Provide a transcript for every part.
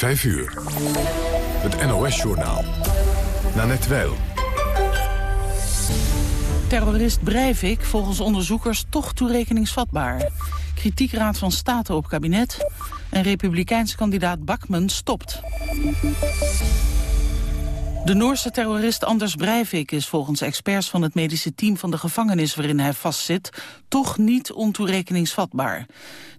5 uur. Het NOS-journaal. Nanette Weil. Terrorist Breivik volgens onderzoekers toch toerekeningsvatbaar. Kritiekraad van State op kabinet. En republikeins kandidaat Bakman stopt. De Noorse terrorist Anders Breivik is volgens experts van het medische team van de gevangenis waarin hij vastzit toch niet ontoerekeningsvatbaar.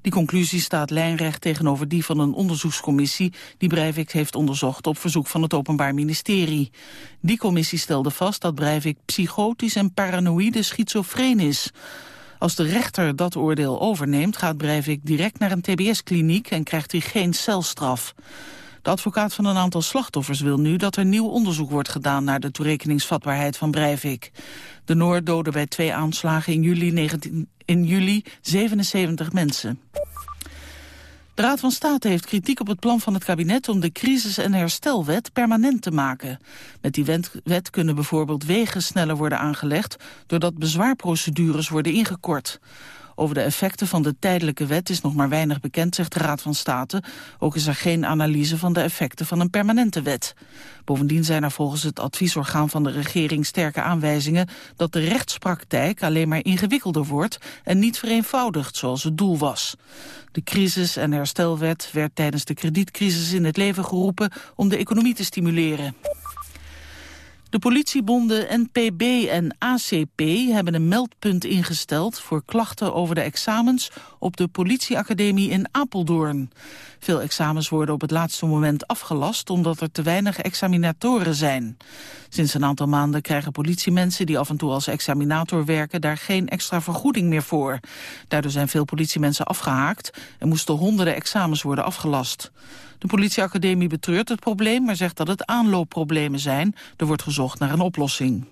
Die conclusie staat lijnrecht tegenover die van een onderzoekscommissie die Breivik heeft onderzocht op verzoek van het Openbaar Ministerie. Die commissie stelde vast dat Breivik psychotisch en paranoïde schizofreen is. Als de rechter dat oordeel overneemt gaat Breivik direct naar een tbs-kliniek en krijgt hij geen celstraf. De advocaat van een aantal slachtoffers wil nu dat er nieuw onderzoek wordt gedaan naar de toerekeningsvatbaarheid van Breivik. De Noor doodde bij twee aanslagen in juli, 19, in juli 77 mensen. De Raad van State heeft kritiek op het plan van het kabinet om de crisis- en herstelwet permanent te maken. Met die wet kunnen bijvoorbeeld wegen sneller worden aangelegd doordat bezwaarprocedures worden ingekort. Over de effecten van de tijdelijke wet is nog maar weinig bekend, zegt de Raad van State. Ook is er geen analyse van de effecten van een permanente wet. Bovendien zijn er volgens het adviesorgaan van de regering sterke aanwijzingen dat de rechtspraktijk alleen maar ingewikkelder wordt en niet vereenvoudigd zoals het doel was. De crisis- en herstelwet werd tijdens de kredietcrisis in het leven geroepen om de economie te stimuleren. De politiebonden NPB en ACP hebben een meldpunt ingesteld voor klachten over de examens op de politieacademie in Apeldoorn. Veel examens worden op het laatste moment afgelast omdat er te weinig examinatoren zijn. Sinds een aantal maanden krijgen politiemensen die af en toe als examinator werken daar geen extra vergoeding meer voor. Daardoor zijn veel politiemensen afgehaakt en moesten honderden examens worden afgelast. De politieacademie betreurt het probleem, maar zegt dat het aanloopproblemen zijn. Er wordt gezocht naar een oplossing.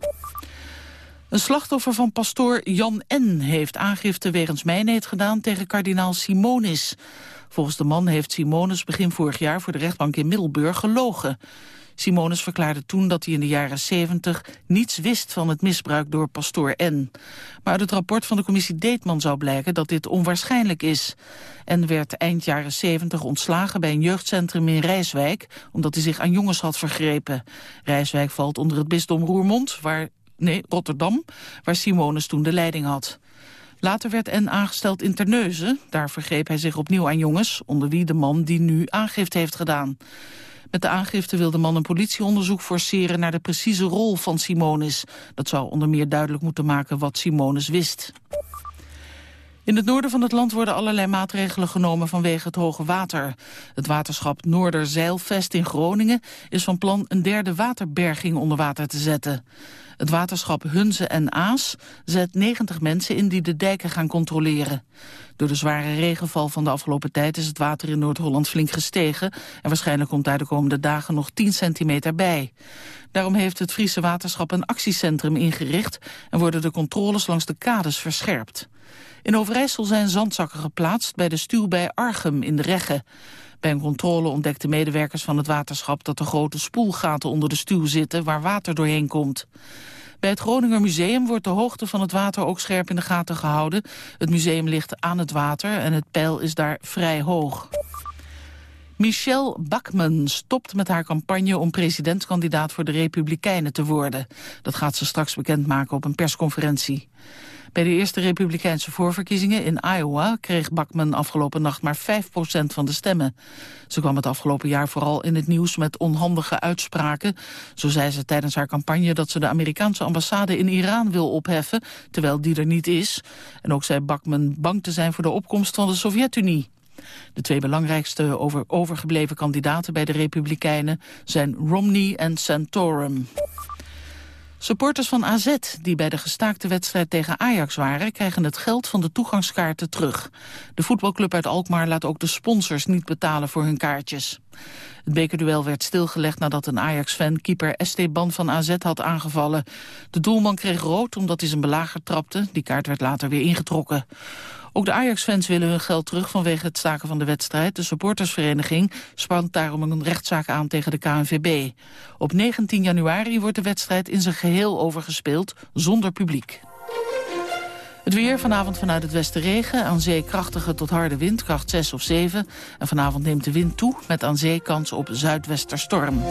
Een slachtoffer van pastoor Jan N. heeft aangifte wegens mijnheid gedaan tegen kardinaal Simonis. Volgens de man heeft Simonis begin vorig jaar voor de rechtbank in Middelburg gelogen. Simonis verklaarde toen dat hij in de jaren 70 niets wist van het misbruik door pastoor N. Maar uit het rapport van de commissie Deetman zou blijken dat dit onwaarschijnlijk is. En werd eind jaren 70 ontslagen bij een jeugdcentrum in Rijswijk... omdat hij zich aan jongens had vergrepen. Rijswijk valt onder het bisdom Roermond, waar, nee, Rotterdam, waar Simonis toen de leiding had. Later werd N aangesteld in Terneuzen. Daar vergreep hij zich opnieuw aan jongens, onder wie de man die nu aangifte heeft gedaan. Met de aangifte wil de man een politieonderzoek forceren naar de precieze rol van Simonis. Dat zou onder meer duidelijk moeten maken wat Simonis wist. In het noorden van het land worden allerlei maatregelen genomen vanwege het hoge water. Het waterschap Noorderzeilvest in Groningen is van plan een derde waterberging onder water te zetten. Het waterschap Hunze en Aas zet 90 mensen in die de dijken gaan controleren. Door de zware regenval van de afgelopen tijd is het water in Noord-Holland flink gestegen... en waarschijnlijk komt daar de komende dagen nog 10 centimeter bij. Daarom heeft het Friese waterschap een actiecentrum ingericht... en worden de controles langs de kades verscherpt. In Overijssel zijn zandzakken geplaatst bij de stuw bij Archem in de Regge. Bij een controle ontdekten medewerkers van het waterschap dat er grote spoelgaten onder de stuw zitten waar water doorheen komt. Bij het Groninger Museum wordt de hoogte van het water ook scherp in de gaten gehouden. Het museum ligt aan het water en het peil is daar vrij hoog. Michelle Bachmann stopt met haar campagne om presidentskandidaat voor de Republikeinen te worden. Dat gaat ze straks bekendmaken op een persconferentie. Bij de eerste republikeinse voorverkiezingen in Iowa kreeg Bachmann afgelopen nacht maar 5% van de stemmen. Ze kwam het afgelopen jaar vooral in het nieuws met onhandige uitspraken. Zo zei ze tijdens haar campagne dat ze de Amerikaanse ambassade in Iran wil opheffen, terwijl die er niet is. En ook zei Bachmann bang te zijn voor de opkomst van de Sovjet-Unie. De twee belangrijkste over overgebleven kandidaten bij de Republikeinen zijn Romney en Santorum. Supporters van AZ die bij de gestaakte wedstrijd tegen Ajax waren... krijgen het geld van de toegangskaarten terug. De voetbalclub uit Alkmaar laat ook de sponsors niet betalen voor hun kaartjes. Het bekerduel werd stilgelegd nadat een Ajax-fan keeper Esteban van AZ had aangevallen. De doelman kreeg rood omdat hij zijn belager trapte. Die kaart werd later weer ingetrokken. Ook de Ajax-fans willen hun geld terug vanwege het staken van de wedstrijd. De supportersvereniging spant daarom een rechtszaak aan tegen de KNVB. Op 19 januari wordt de wedstrijd in zijn geheel overgespeeld, zonder publiek. Het weer vanavond vanuit het westen regen. Aan zee krachtige tot harde wind, kracht 6 of 7. En vanavond neemt de wind toe met aan zee kans op zuidwesterstorm.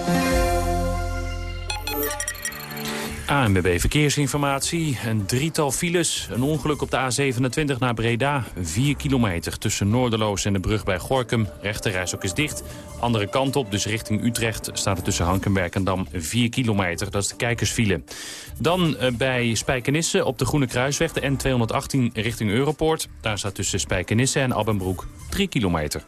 ANWB Verkeersinformatie. Een drietal files. Een ongeluk op de A27 naar Breda. 4 kilometer tussen Noorderloos en de brug bij Gorkum. Rechterreis ook is dicht. Andere kant op, dus richting Utrecht, staat er tussen Hankenberg en Dam 4 kilometer. Dat is de kijkersfile. Dan eh, bij Spijkenisse op de Groene Kruisweg, de N218 richting Europoort. Daar staat tussen Spijkenisse en Abbenbroek 3 kilometer.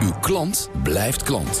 Uw klant blijft klant.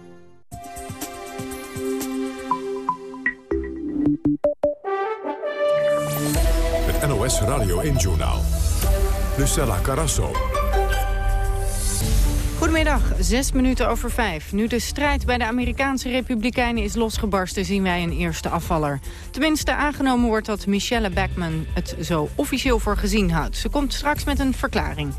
Radio 1-journaal. Lucella Carasso. Goedemiddag, zes minuten over vijf. Nu de strijd bij de Amerikaanse Republikeinen is losgebarsten... zien wij een eerste afvaller. Tenminste, aangenomen wordt dat Michelle Backman het zo officieel voor gezien houdt. Ze komt straks met een verklaring.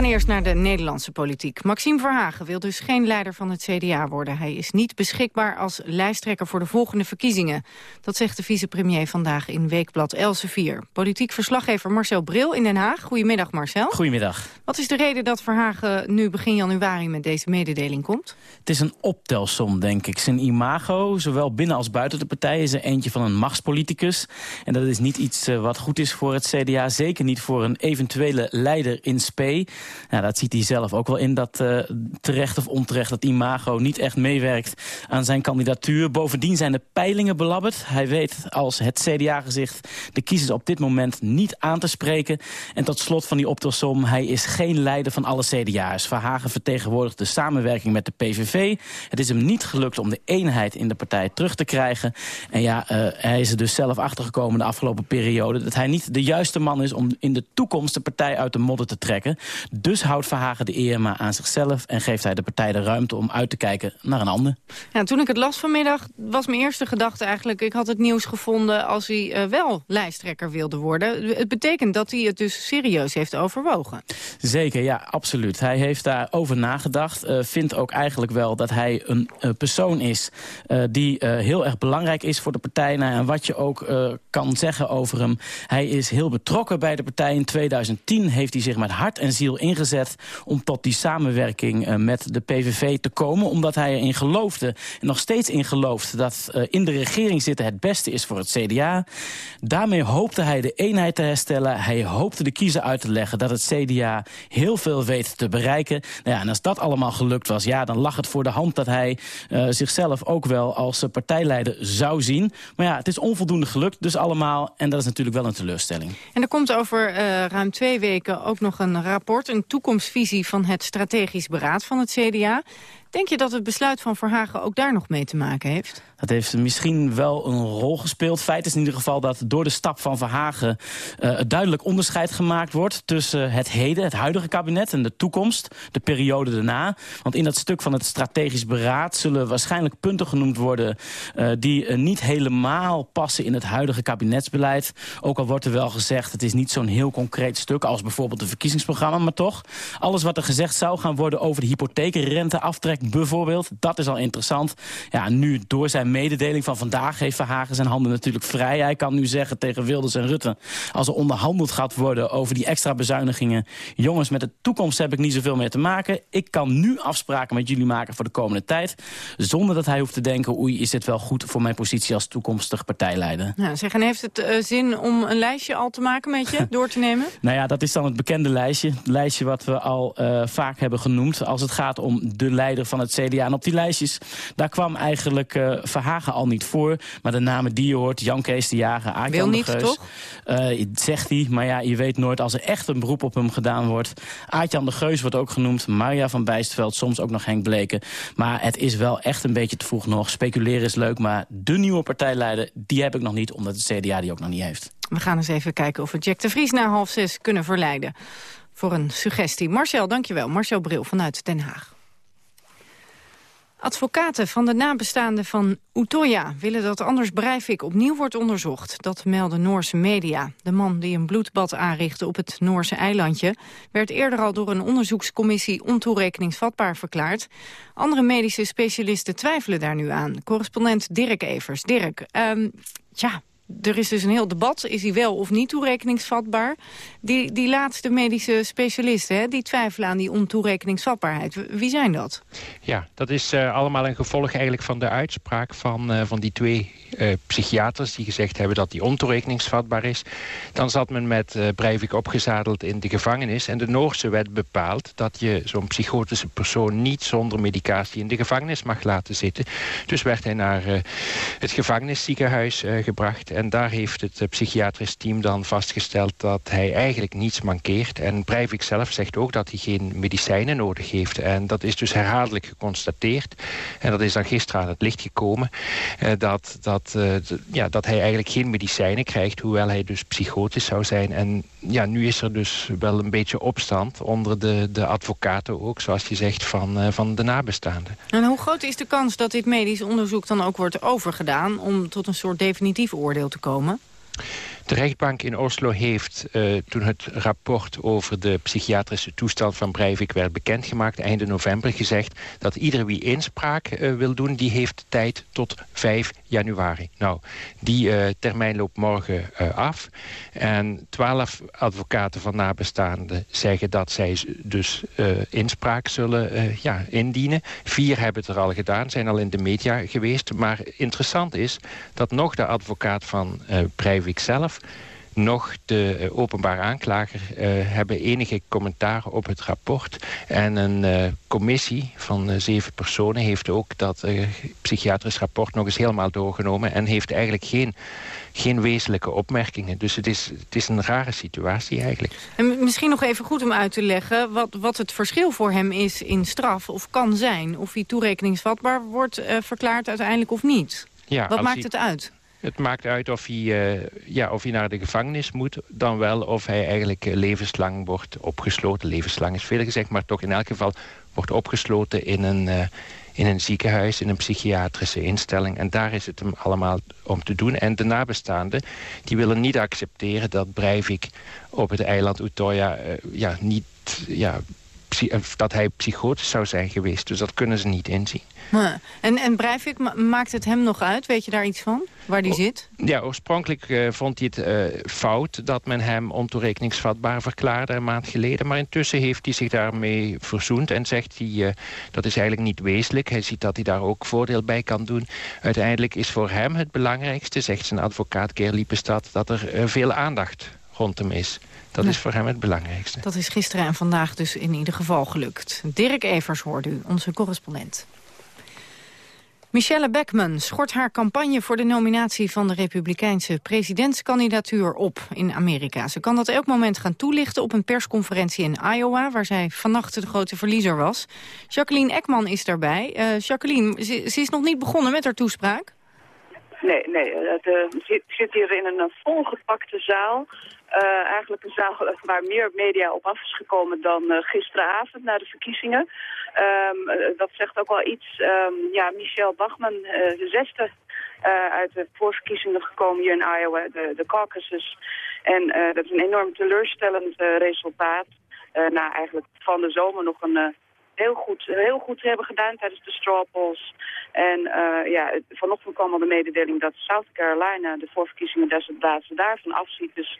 We gaan eerst naar de Nederlandse politiek. Maxime Verhagen wil dus geen leider van het CDA worden. Hij is niet beschikbaar als lijsttrekker voor de volgende verkiezingen. Dat zegt de vicepremier vandaag in Weekblad Elsevier. Politiek verslaggever Marcel Bril in Den Haag. Goedemiddag Marcel. Goedemiddag. Wat is de reden dat Verhagen nu begin januari met deze mededeling komt? Het is een optelsom, denk ik. Zijn imago, zowel binnen als buiten de partij, is er eentje van een machtspoliticus. En dat is niet iets uh, wat goed is voor het CDA. Zeker niet voor een eventuele leider in spe. Nou, dat ziet hij zelf ook wel in, dat uh, terecht of onterecht dat imago niet echt meewerkt aan zijn kandidatuur. Bovendien zijn de peilingen belabberd. Hij weet als het CDA-gezicht de kiezers op dit moment niet aan te spreken. En tot slot van die optelsom, hij is geen leider van alle CDA's. Verhagen vertegenwoordigt de samenwerking met de PVV. Het is hem niet gelukt om de eenheid in de partij terug te krijgen. En ja, uh, hij is er dus zelf achtergekomen de afgelopen periode... dat hij niet de juiste man is om in de toekomst de partij uit de modder te trekken. Dus houdt Verhagen de eer maar aan zichzelf... en geeft hij de partij de ruimte om uit te kijken naar een ander. Ja, toen ik het las vanmiddag was mijn eerste gedachte eigenlijk... ik had het nieuws gevonden als hij uh, wel lijsttrekker wilde worden. Het betekent dat hij het dus serieus heeft overwogen. Zeker, ja, absoluut. Hij heeft daarover nagedacht. Uh, vindt ook eigenlijk wel dat hij een uh, persoon is... die heel erg belangrijk is voor de partij. Nou, en wat je ook kan zeggen over hem... hij is heel betrokken bij de partij. In 2010 heeft hij zich met hart en ziel ingezet om tot die samenwerking uh, met de PVV te komen. Omdat hij erin geloofde, en nog steeds in gelooft... dat uh, in de regering zitten het beste is voor het CDA. Daarmee hoopte hij de eenheid te herstellen. Hij hoopte de kiezer uit te leggen dat het CDA heel veel weet te bereiken. Nou ja, en als dat allemaal gelukt was, ja, dan lag het voor de hand... dat hij uh, zichzelf ook wel als partijleider zou zien. Maar ja, het is onvoldoende gelukt, dus allemaal. En dat is natuurlijk wel een teleurstelling. En er komt over ruim twee weken ook nog een rapport... een toekomstvisie van het strategisch beraad van het CDA. Denk je dat het besluit van Verhagen ook daar nog mee te maken heeft? Dat heeft misschien wel een rol gespeeld. Feit is in ieder geval dat door de stap van Verhagen... Uh, duidelijk onderscheid gemaakt wordt tussen het heden, het huidige kabinet... en de toekomst, de periode daarna. Want in dat stuk van het strategisch beraad... zullen waarschijnlijk punten genoemd worden... Uh, die uh, niet helemaal passen in het huidige kabinetsbeleid. Ook al wordt er wel gezegd, het is niet zo'n heel concreet stuk... als bijvoorbeeld het verkiezingsprogramma, maar toch. Alles wat er gezegd zou gaan worden over de bijvoorbeeld, dat is al interessant. Ja, nu door zijn mededeling van vandaag heeft Verhagen zijn handen natuurlijk vrij. Hij kan nu zeggen tegen Wilders en Rutte... als er onderhandeld gaat worden over die extra bezuinigingen... jongens, met de toekomst heb ik niet zoveel meer te maken. Ik kan nu afspraken met jullie maken voor de komende tijd... zonder dat hij hoeft te denken... oei, is dit wel goed voor mijn positie als toekomstig partijleider? Nou, zeg, en heeft het uh, zin om een lijstje al te maken met je, door te nemen? nou ja, dat is dan het bekende lijstje. Het lijstje wat we al uh, vaak hebben genoemd. Als het gaat om de leider van het CDA. En op die lijstjes, daar kwam eigenlijk uh, Verhagen al niet voor. Maar de namen die je hoort, Jan Kees de Jager, de Geus... toch? Uh, zegt hij, maar ja, je weet nooit als er echt een beroep op hem gedaan wordt. Aartjan de Geus wordt ook genoemd, Maria van Bijstveld, soms ook nog Henk Bleken. Maar het is wel echt een beetje te vroeg nog. Speculeren is leuk, maar de nieuwe partijleider, die heb ik nog niet... omdat het CDA die ook nog niet heeft. We gaan eens even kijken of we Jack de Vries na half zes kunnen verleiden. Voor een suggestie. Marcel, dankjewel. Marcel Bril vanuit Den Haag. Advocaten van de nabestaanden van Utoya willen dat Anders Breivik opnieuw wordt onderzocht. Dat melden Noorse media. De man die een bloedbad aanrichtte op het Noorse eilandje... werd eerder al door een onderzoekscommissie ontoerekeningsvatbaar verklaard. Andere medische specialisten twijfelen daar nu aan. Correspondent Dirk Evers. Dirk, um, ja, er is dus een heel debat, is hij wel of niet toerekeningsvatbaar? Die, die laatste medische specialisten, hè, die twijfelen aan die ontoerekeningsvatbaarheid. Wie zijn dat? Ja, dat is uh, allemaal een gevolg eigenlijk van de uitspraak van, uh, van die twee uh, psychiaters... die gezegd hebben dat die ontoerekeningsvatbaar is. Dan zat men met Breivik opgezadeld in de gevangenis... en de Noorse wet bepaalt dat je zo'n psychotische persoon... niet zonder medicatie in de gevangenis mag laten zitten. Dus werd hij naar het gevangenisziekenhuis gebracht... En daar heeft het psychiatrisch team dan vastgesteld dat hij eigenlijk niets mankeert. En Breivik zelf zegt ook dat hij geen medicijnen nodig heeft. En dat is dus herhaaldelijk geconstateerd. En dat is dan gisteren aan het licht gekomen. Eh, dat, dat, uh, ja, dat hij eigenlijk geen medicijnen krijgt, hoewel hij dus psychotisch zou zijn. En ja, nu is er dus wel een beetje opstand onder de, de advocaten ook, zoals je zegt, van, van de nabestaanden. En hoe groot is de kans dat dit medisch onderzoek dan ook wordt overgedaan om tot een soort definitief oordeel te komen? De rechtbank in Oslo heeft, uh, toen het rapport over de psychiatrische toestand van Breivik werd bekendgemaakt, einde november gezegd dat ieder wie inspraak uh, wil doen, die heeft tijd tot 5 januari. Nou, die uh, termijn loopt morgen af. En twaalf advocaten van nabestaanden zeggen dat zij dus inspraak zullen ja, indienen. Vier hebben het er al gedaan, zijn al in de media geweest. Maar interessant is dat nog de advocaat van Breivik zelf nog de uh, openbare aanklager uh, hebben enige commentaar op het rapport. En een uh, commissie van zeven personen heeft ook dat psychiatrisch rapport nog eens helemaal doorgenomen... en heeft eigenlijk geen, geen wezenlijke opmerkingen. Dus het is, het is een rare situatie eigenlijk. En misschien nog even goed om uit te leggen wat, wat het verschil voor hem is in straf... of kan zijn, of hij toerekeningsvatbaar wordt verklaard uiteindelijk of niet. Ja, wat maakt het uit? Het maakt uit of hij, uh, ja, of hij naar de gevangenis moet... dan wel of hij eigenlijk uh, levenslang wordt opgesloten. Levenslang is veel gezegd, maar toch in elk geval... wordt opgesloten in een, uh, in een ziekenhuis, in een psychiatrische instelling. En daar is het hem allemaal om te doen. En de nabestaanden die willen niet accepteren dat Breivik op het eiland Utoya... ja, niet, ja, dat hij psychotisch zou zijn geweest. Dus dat kunnen ze niet inzien. En, en Breivik, maakt het hem nog uit? Weet je daar iets van? Waar die zit? Ja, oorspronkelijk uh, vond hij het uh, fout dat men hem ontoerekeningsvatbaar verklaarde een maand geleden. Maar intussen heeft hij zich daarmee verzoend en zegt hij uh, dat is eigenlijk niet wezenlijk. Hij ziet dat hij daar ook voordeel bij kan doen. Uiteindelijk is voor hem het belangrijkste, zegt zijn advocaat Keer Liepestad, dat er veel aandacht rond hem is. Dat is voor hem het belangrijkste. Dat is gisteren en vandaag dus in ieder geval gelukt. Dirk Evers hoorde u, onze correspondent. Michelle Beckman schort haar campagne voor de nominatie van de republikeinse presidentskandidatuur op in Amerika. Ze kan dat elk moment gaan toelichten op een persconferentie in Iowa, waar zij vannacht de grote verliezer was. Jacqueline Ekman is daarbij. Uh, Jacqueline, ze, ze, is nog niet begonnen met haar toespraak? Nee, nee. Het uh, zit hier in een volgepakte zaal. Uh, eigenlijk een zaal waar meer media op af is gekomen dan uh, gisteravond na de verkiezingen. Um, dat zegt ook wel iets. Um, ja, Michelle Bachman, de zesde uit de voorverkiezingen gekomen hier in Iowa, de, de caucuses. En dat is een enorm teleurstellend resultaat. na eigenlijk van de zomer nog een heel goed, heel goed hebben gedaan tijdens de straw. En uh, ja, vanochtend kwam al de mededeling dat South Carolina de voorverkiezingen des daarvan afziet. Dus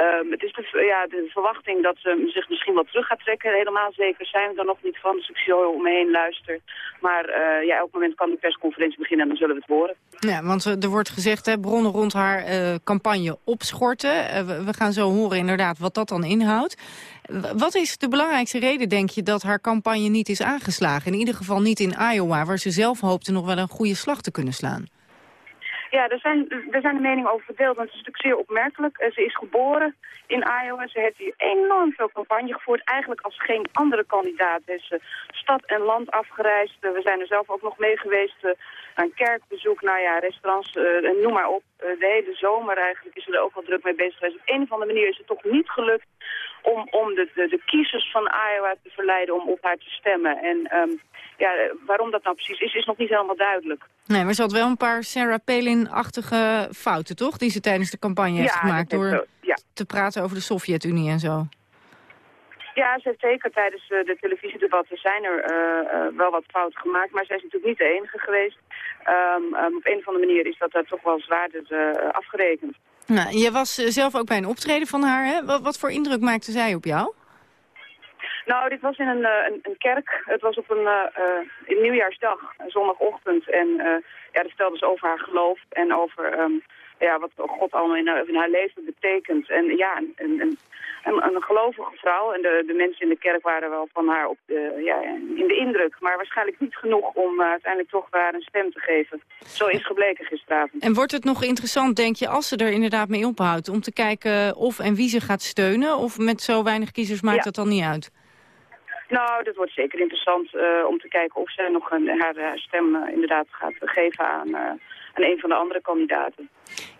Um, het is de, ja, de verwachting dat ze zich misschien wat terug gaat trekken. Helemaal zeker zijn we er nog niet van, dus ik zie om luister. Maar uh, ja, elk moment kan de persconferentie beginnen en dan zullen we het horen. Ja, want er wordt gezegd, hè, bronnen rond haar uh, campagne opschorten. Uh, we gaan zo horen inderdaad wat dat dan inhoudt. Wat is de belangrijkste reden, denk je, dat haar campagne niet is aangeslagen? In ieder geval niet in Iowa, waar ze zelf hoopte nog wel een goede slag te kunnen slaan. Ja, er zijn, er zijn de meningen over verdeeld. Want het is natuurlijk zeer opmerkelijk. Eh, ze is geboren in Iowa. Ze heeft hier enorm veel campagne gevoerd. Eigenlijk als geen andere kandidaat is ze stad en land afgereisd. Eh, we zijn er zelf ook nog mee geweest aan kerkbezoek. Nou ja, restaurants, uh, noem maar op. de hele zomer eigenlijk is er ook wel druk mee bezig geweest. Op een of andere manier is het toch niet gelukt om, om de, de, de kiezers van Iowa te verleiden om op haar te stemmen. En um, ja, waarom dat nou precies is, is nog niet helemaal duidelijk. Nee, maar ze had wel een paar Sarah Palin-achtige fouten, toch? Die ze tijdens de campagne heeft gemaakt door ja. te praten over de Sovjet-Unie en zo. Ja, ze heeft zeker tijdens uh, de televisiedebatten zijn er uh, uh, wel wat fouten gemaakt. Maar zij is natuurlijk niet de enige geweest. Um, um, op een of andere manier is dat daar toch wel zwaarder afgerekend. Nou, je was zelf ook bij een optreden van haar. Hè? Wat, wat voor indruk maakte zij op jou? Nou, dit was in een, uh, een, een, kerk. Het was op een, uh, nieuwjaarsdag, een zondagochtend. En uh, ja, daar stelde ze over haar geloof en over um, ja, wat God allemaal in haar, in haar leven betekent. En ja, een, een, een, gelovige vrouw. En de, de mensen in de kerk waren wel van haar op de, ja, in de indruk. Maar waarschijnlijk niet genoeg om uiteindelijk toch haar een stem te geven. Zo is gebleken gisteravond. En wordt het nog interessant, denk je, als ze er inderdaad mee ophoudt... om te kijken of en wie ze gaat steunen? Of met zo weinig kiezers maakt dat dan niet uit? Nou, dat wordt zeker interessant uh, om te kijken of zij nog een, haar, haar stem uh, inderdaad gaat geven aan, aan een van de andere kandidaten.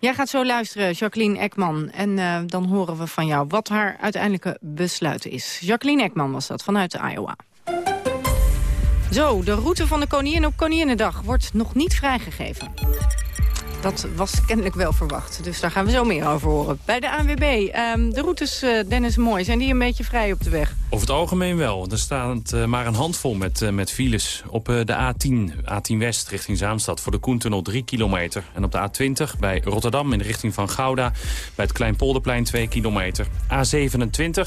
Jij gaat zo luisteren, Jacqueline Ekman. En dan horen we van jou wat haar uiteindelijke besluit is. Jacqueline Ekman was dat, vanuit Iowa. Zo, de route van de koningin op Koninginnedag wordt nog niet vrijgegeven. Dat was kennelijk wel verwacht. Dus daar gaan we zo meer over horen. Bij de ANWB, ehm, de routes, uh, Dennis Mooi, zijn die een beetje vrij op de weg? Over het algemeen wel. Er staat uh, maar een handvol met, uh, met files. Op de A10, A10 West richting Zaanstad voor de Koentunnel 3 kilometer. En op de A20 bij Rotterdam in de richting van Gouda... bij het Kleinpolderplein 2 kilometer. A27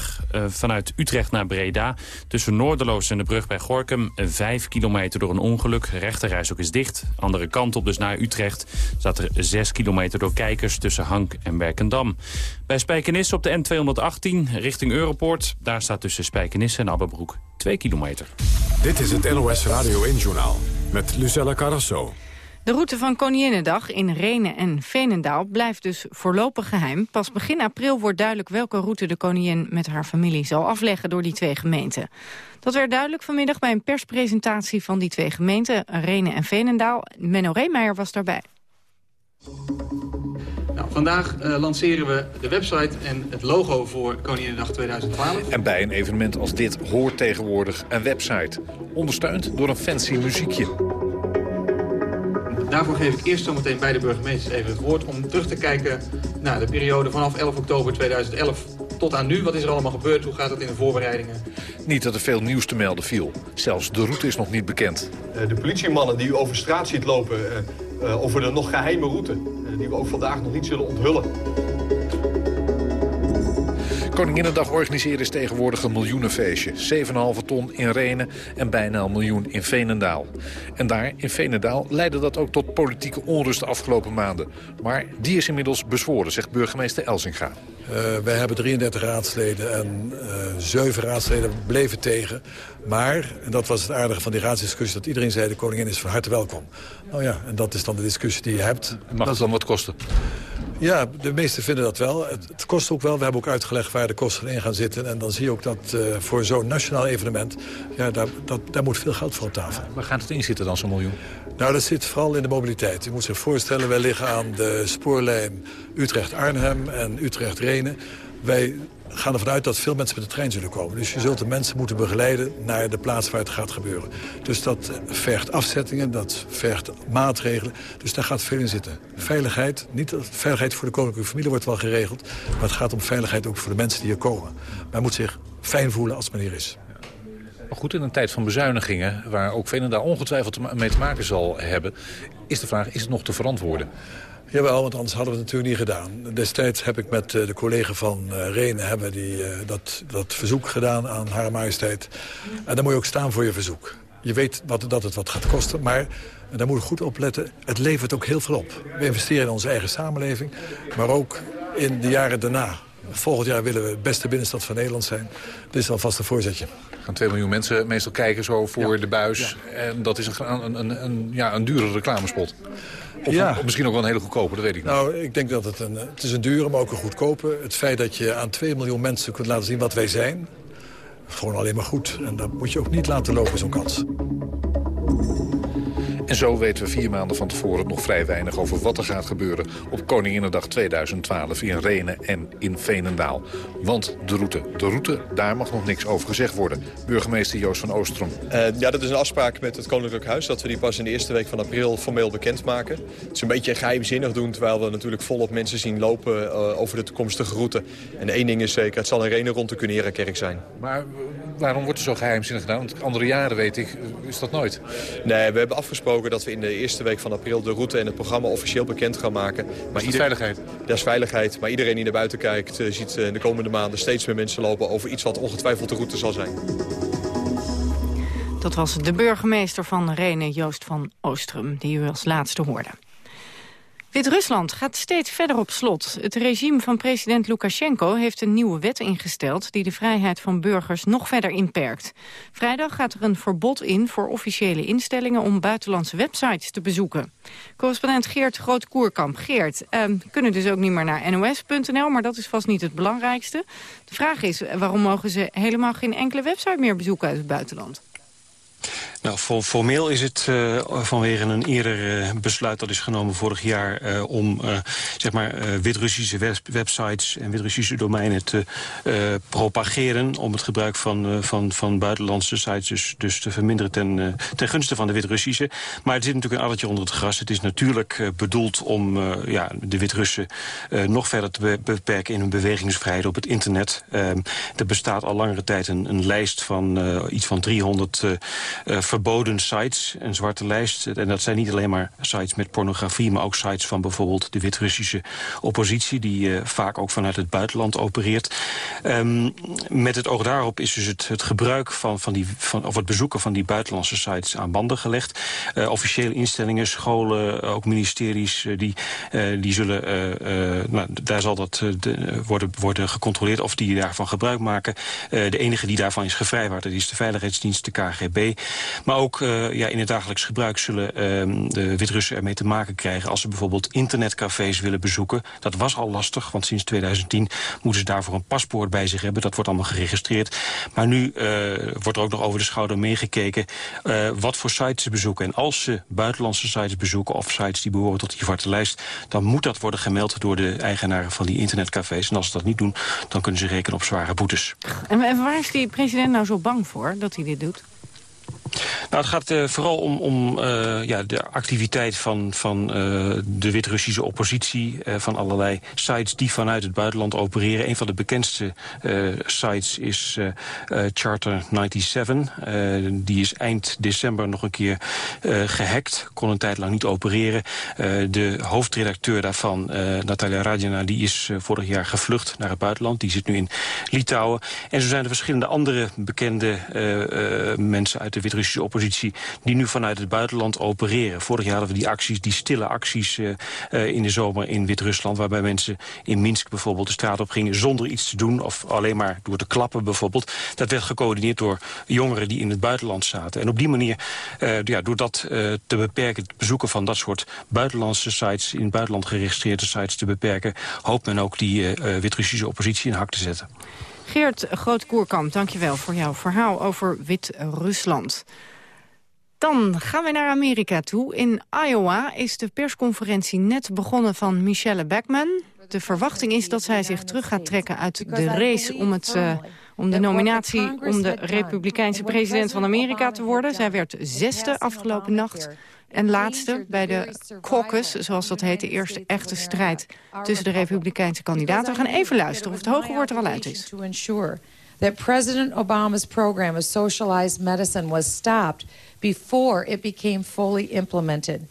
vanuit Utrecht naar Breda. Tussen Noorderloos en de brug bij Gorkum 5 kilometer door een ongeluk. Rechterreis ook is dicht. Andere kant op dus naar Utrecht staat 6 kilometer door kijkers tussen Hank en Werkendam. Bij Spijkenisse op de N218 richting Europoort. Daar staat tussen Spijkenisse en Abbebroek 2 kilometer. Dit is het NOS Radio 1-journaal met Lucella Carrasso. De route van Koninginnedag in Renen en Veenendaal blijft dus voorlopig geheim. Pas begin april wordt duidelijk welke route de koningin met haar familie zal afleggen door die twee gemeenten. Dat werd duidelijk vanmiddag bij een perspresentatie van die twee gemeenten, Renen en Veenendaal. Menno Reemeijer was daarbij. Nou, vandaag uh, lanceren we de website en het logo voor Koninginnedag 2012. En bij een evenement als dit hoort tegenwoordig een website. Ondersteund door een fancy muziekje. Daarvoor geef ik eerst zometeen bij de burgemeesters even het woord... om terug te kijken naar de periode vanaf 11 oktober 2011 tot aan nu. Wat is er allemaal gebeurd? Hoe gaat het in de voorbereidingen? Niet dat er veel nieuws te melden viel. Zelfs de route is nog niet bekend. Uh, de politiemannen die u over straat ziet lopen... Uh, uh, over de nog geheime route, uh, die we ook vandaag nog niet zullen onthullen. Koninginnedag organiseren is tegenwoordig een miljoenenfeestje. 7,5 ton in Renen en bijna een miljoen in Veenendaal. En daar, in Veenendaal, leidde dat ook tot politieke onrust de afgelopen maanden. Maar die is inmiddels bezworen, zegt burgemeester Elsinga. Uh, wij hebben 33 raadsleden en uh, 7 raadsleden bleven tegen. Maar, en dat was het aardige van die raadsdiscussie... dat iedereen zei de koningin is van harte welkom. Nou ja, en dat is dan de discussie die je hebt. Mag het dan wat kosten? Ja, de meesten vinden dat wel. Het, het, kost ook wel. We hebben ook uitgelegd waar de kosten in gaan zitten. En dan zie je ook dat uh, voor zo'n nationaal evenement... Ja, daar, dat, daar moet veel geld voor op tafel. waar gaat het in zitten dan, zo'n miljoen? Nou, dat zit vooral in de mobiliteit. Je moet zich voorstellen, wij liggen aan de spoorlijn Utrecht-Arnhem en Utrecht-Renen. Wij gaan ervan uit dat veel mensen met de trein zullen komen. Dus je zult de mensen moeten begeleiden naar de plaats waar het gaat gebeuren. Dus dat vergt afzettingen, dat vergt maatregelen. Dus daar gaat veel in zitten. Veiligheid, niet veiligheid voor de koninklijke familie wordt wel geregeld... maar het gaat om veiligheid ook voor de mensen die hier komen. Men moet zich fijn voelen als men hier is. Goed, in een tijd van bezuinigingen, waar ook daar ongetwijfeld mee te maken zal hebben... is de vraag, is het nog te verantwoorden? Jawel, want anders hadden we het natuurlijk niet gedaan. Destijds heb ik met de collega van Renen hebben die, dat, dat verzoek gedaan aan Hare Majesteit. En dan moet je ook staan voor je verzoek. Je weet wat, dat het wat gaat kosten, maar en daar moet je goed op letten. Het levert ook heel veel op. We investeren in onze eigen samenleving, maar ook in de jaren daarna. Volgend jaar willen we de beste binnenstad van Nederland zijn. Dit is alvast een voorzetje. Er gaan 2 miljoen mensen meestal kijken zo voor de buis. En dat is een, een, een, een, ja, een dure reclamespot. Of, ja. misschien ook wel een hele goedkope, dat weet ik niet. Nou, ik denk dat het een, het is een dure, maar ook een goedkope. Het feit dat je aan 2 miljoen mensen kunt laten zien wat wij zijn... gewoon alleen maar goed. En dat moet je ook niet laten lopen, zo'n kans. En zo weten we vier maanden van tevoren nog vrij weinig over wat er gaat gebeuren op Koninginnedag 2012 in Renen en in Veenendaal. Want de route, de route, daar mag nog niks over gezegd worden. Burgemeester Joost van Oostrom. Uh, ja, dat is een afspraak met het Koninklijk Huis dat we die pas in de eerste week van april formeel bekendmaken. Het is een beetje geheimzinnig doen terwijl we natuurlijk volop mensen zien lopen uh, over de toekomstige route. En één ding is zeker, het zal een Renen rond de Cunera-kerk zijn. Maar waarom wordt er zo geheimzinnig gedaan? Want andere jaren weet ik, is dat nooit. Nee, we hebben afgesproken dat we in de eerste week van april de route en het programma officieel bekend gaan maken. Maar is veiligheid? Dat is veiligheid. Maar iedereen die naar buiten kijkt uh, ziet in de komende maanden steeds meer mensen lopen over iets wat ongetwijfeld de route zal zijn. Dat was de burgemeester van Renen, Joost van Oostrum, die u als laatste hoorde. Wit-Rusland gaat steeds verder op slot. Het regime van president Lukashenko heeft een nieuwe wet ingesteld... die de vrijheid van burgers nog verder inperkt. Vrijdag gaat er een verbod in voor officiële instellingen... om buitenlandse websites te bezoeken. Correspondent Geert Groot-Koerkamp. Geert, eh, kunnen dus ook niet meer naar nos.nl... maar dat is vast niet het belangrijkste. De vraag is, waarom mogen ze helemaal geen enkele website meer bezoeken uit het buitenland? Nou, formeel is het uh, vanwege een eerder uh, besluit dat is genomen vorig jaar... Uh, om zeg maar Wit-Russische websites en Wit-Russische domeinen te propageren... om het gebruik van, van, van buitenlandse sites dus, dus te verminderen ten, ten gunste van de Wit-Russische. Maar er zit natuurlijk een addertje onder het gras. Het is natuurlijk bedoeld om ja, de Wit-Russen nog verder te beperken... in hun bewegingsvrijheid op het internet. Ehm, er bestaat al langere tijd een, een lijst van iets van 300 verboden sites, een zwarte lijst. En dat zijn niet alleen maar sites met pornografie... maar ook sites van bijvoorbeeld de Wit-Russische oppositie... die uh, vaak ook vanuit het buitenland opereert. Um, met het oog daarop is dus het, het gebruik van, van die, van, of het bezoeken van die buitenlandse sites aan banden gelegd. Uh, officiële instellingen, scholen, ook ministeries, die, die zullen... nou, daar zal dat de, worden, worden gecontroleerd of die daarvan gebruik maken. de enige die daarvan is gevrijwaard, dat is de Veiligheidsdienst, de KGB. Maar ook uh, ja, in het dagelijks gebruik zullen uh, de Wit-Russen ermee te maken krijgen... als ze bijvoorbeeld internetcafés willen bezoeken. Dat was al lastig, want sinds 2010 moeten ze daarvoor een paspoort bij zich hebben. Dat wordt allemaal geregistreerd. Maar nu uh, wordt er ook nog over de schouder meegekeken... wat voor sites ze bezoeken. En als ze buitenlandse sites bezoeken of sites die behoren tot die zwarte lijst... dan moet dat worden gemeld door de eigenaren van die internetcafés. En als ze dat niet doen, dan kunnen ze rekenen op zware boetes. En waar is die president nou zo bang voor dat hij dit doet? Nou, het gaat uh, vooral om, om uh, ja, de activiteit van, van uh, de Wit-Russische oppositie... van allerlei sites die vanuit het buitenland opereren. Een van de bekendste sites is Charter 97. die is eind december nog een keer gehackt. Kon een tijd lang niet opereren. de hoofdredacteur daarvan, Natalia Radjana... die is vorig jaar gevlucht naar het buitenland. Die zit nu in Litouwen. En zo zijn er verschillende andere bekende mensen uit de Wit-Russische Russische die nu vanuit het buitenland opereren. Vorig jaar hadden we die acties, die stille acties uh, uh, in de zomer in Wit-Rusland... waarbij mensen in Minsk bijvoorbeeld de straat op gingen zonder iets te doen... of alleen maar door te klappen bijvoorbeeld. Dat werd gecoördineerd door jongeren die in het buitenland zaten. En op die manier, uh, ja, door dat te beperken... het bezoeken van dat soort buitenlandse sites... in het buitenland geregistreerde sites te beperken... hoopt men ook die Wit-Russische oppositie in hak te zetten. Geert Groot-Koerkamp, dankjewel voor jouw verhaal over Wit-Rusland. Dan gaan we naar Amerika toe. In Iowa is de persconferentie net begonnen van Michelle Backman. De verwachting is dat zij zich terug gaat trekken uit de race om, het, uh, om de nominatie om de republikeinse president van Amerika te worden. Zij werd zesde afgelopen nacht. En laatste, bij de caucus, zoals dat heet, de eerste echte strijd tussen de republikeinse kandidaten. We gaan even luisteren of het hoge woord er al uit is. Before it became fully implemented.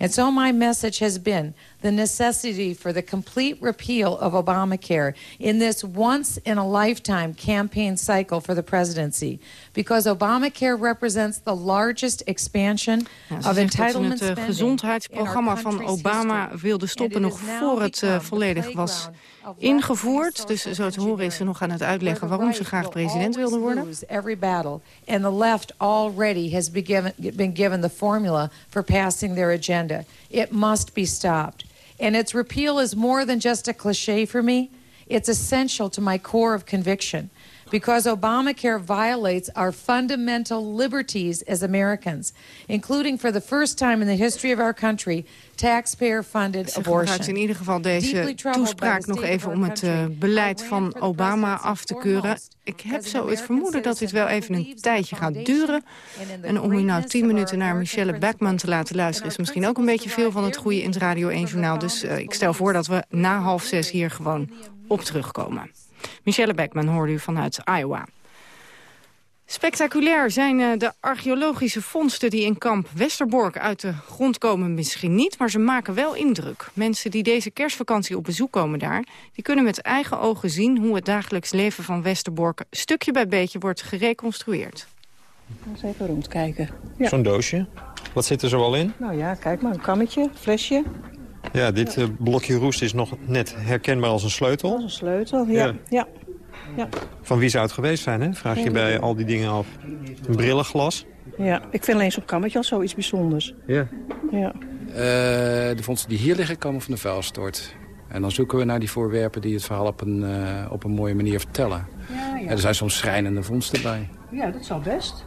And so my message has been the necessity for the complete repeal of Obamacare in this once in a lifetime campaign cycle for the presidency because Obamacare represents the largest expansion Ja, of entitlement het eh, gezondheidsprogramma van Obama wilde stoppen nog voor het eh, volledig was ingevoerd. Dus zo te horen is ze nog aan het uitleggen waarom ze graag president wilde worden. every battle, and the left already has been given the formula for passing their agenda. It must be stopped. And its repeal is more than just a cliche for me. It's essential to my core of conviction because Obamacare violates our fundamental liberties as Americans, including for the first time in the history of our country, taxpayer-funded Ze abortion. gebruikt in ieder geval deze toespraak nog even om het eh, beleid van Obama af te keuren. Ik heb zo het vermoeden dat dit wel even een tijdje gaat duren. En om u nou tien minuten naar Michelle Backman te laten luisteren... is misschien ook een beetje veel van het goede in het Radio 1-journaal. Dus eh, ik stel voor dat we na half zes hier gewoon op terugkomen. Michelle Backman hoorde u vanuit Iowa. Spectaculair zijn eh, de archeologische vondsten die in kamp Westerbork uit de grond komen misschien niet, maar ze maken wel indruk. Mensen die deze kerstvakantie op bezoek komen daar, die kunnen met eigen ogen zien hoe het dagelijks leven van Westerbork stukje bij beetje wordt gereconstrueerd. Eens even rondkijken. Ja. Zo'n doosje. Wat zit er zo al in? Nou ja, kijk maar, een kammetje, flesje. Ja, dit eh, blokje roest is nog net herkenbaar als een sleutel. Is een sleutel, ja. Ja. ja. ja. Van wie zou het geweest zijn, hè? Vraag je bij al die dingen af. Een brillenglas. Ja, ik vind alleen zo'n kammetje al zoiets bijzonders. Ja. Ja. Eh, de vondsten die hier liggen komen van de vuilstort. En dan zoeken we naar die voorwerpen die het verhaal op een, eh, op een mooie manier vertellen. Ja, ja. er zijn soms schrijnende vondsten bij. ja, dat zou best.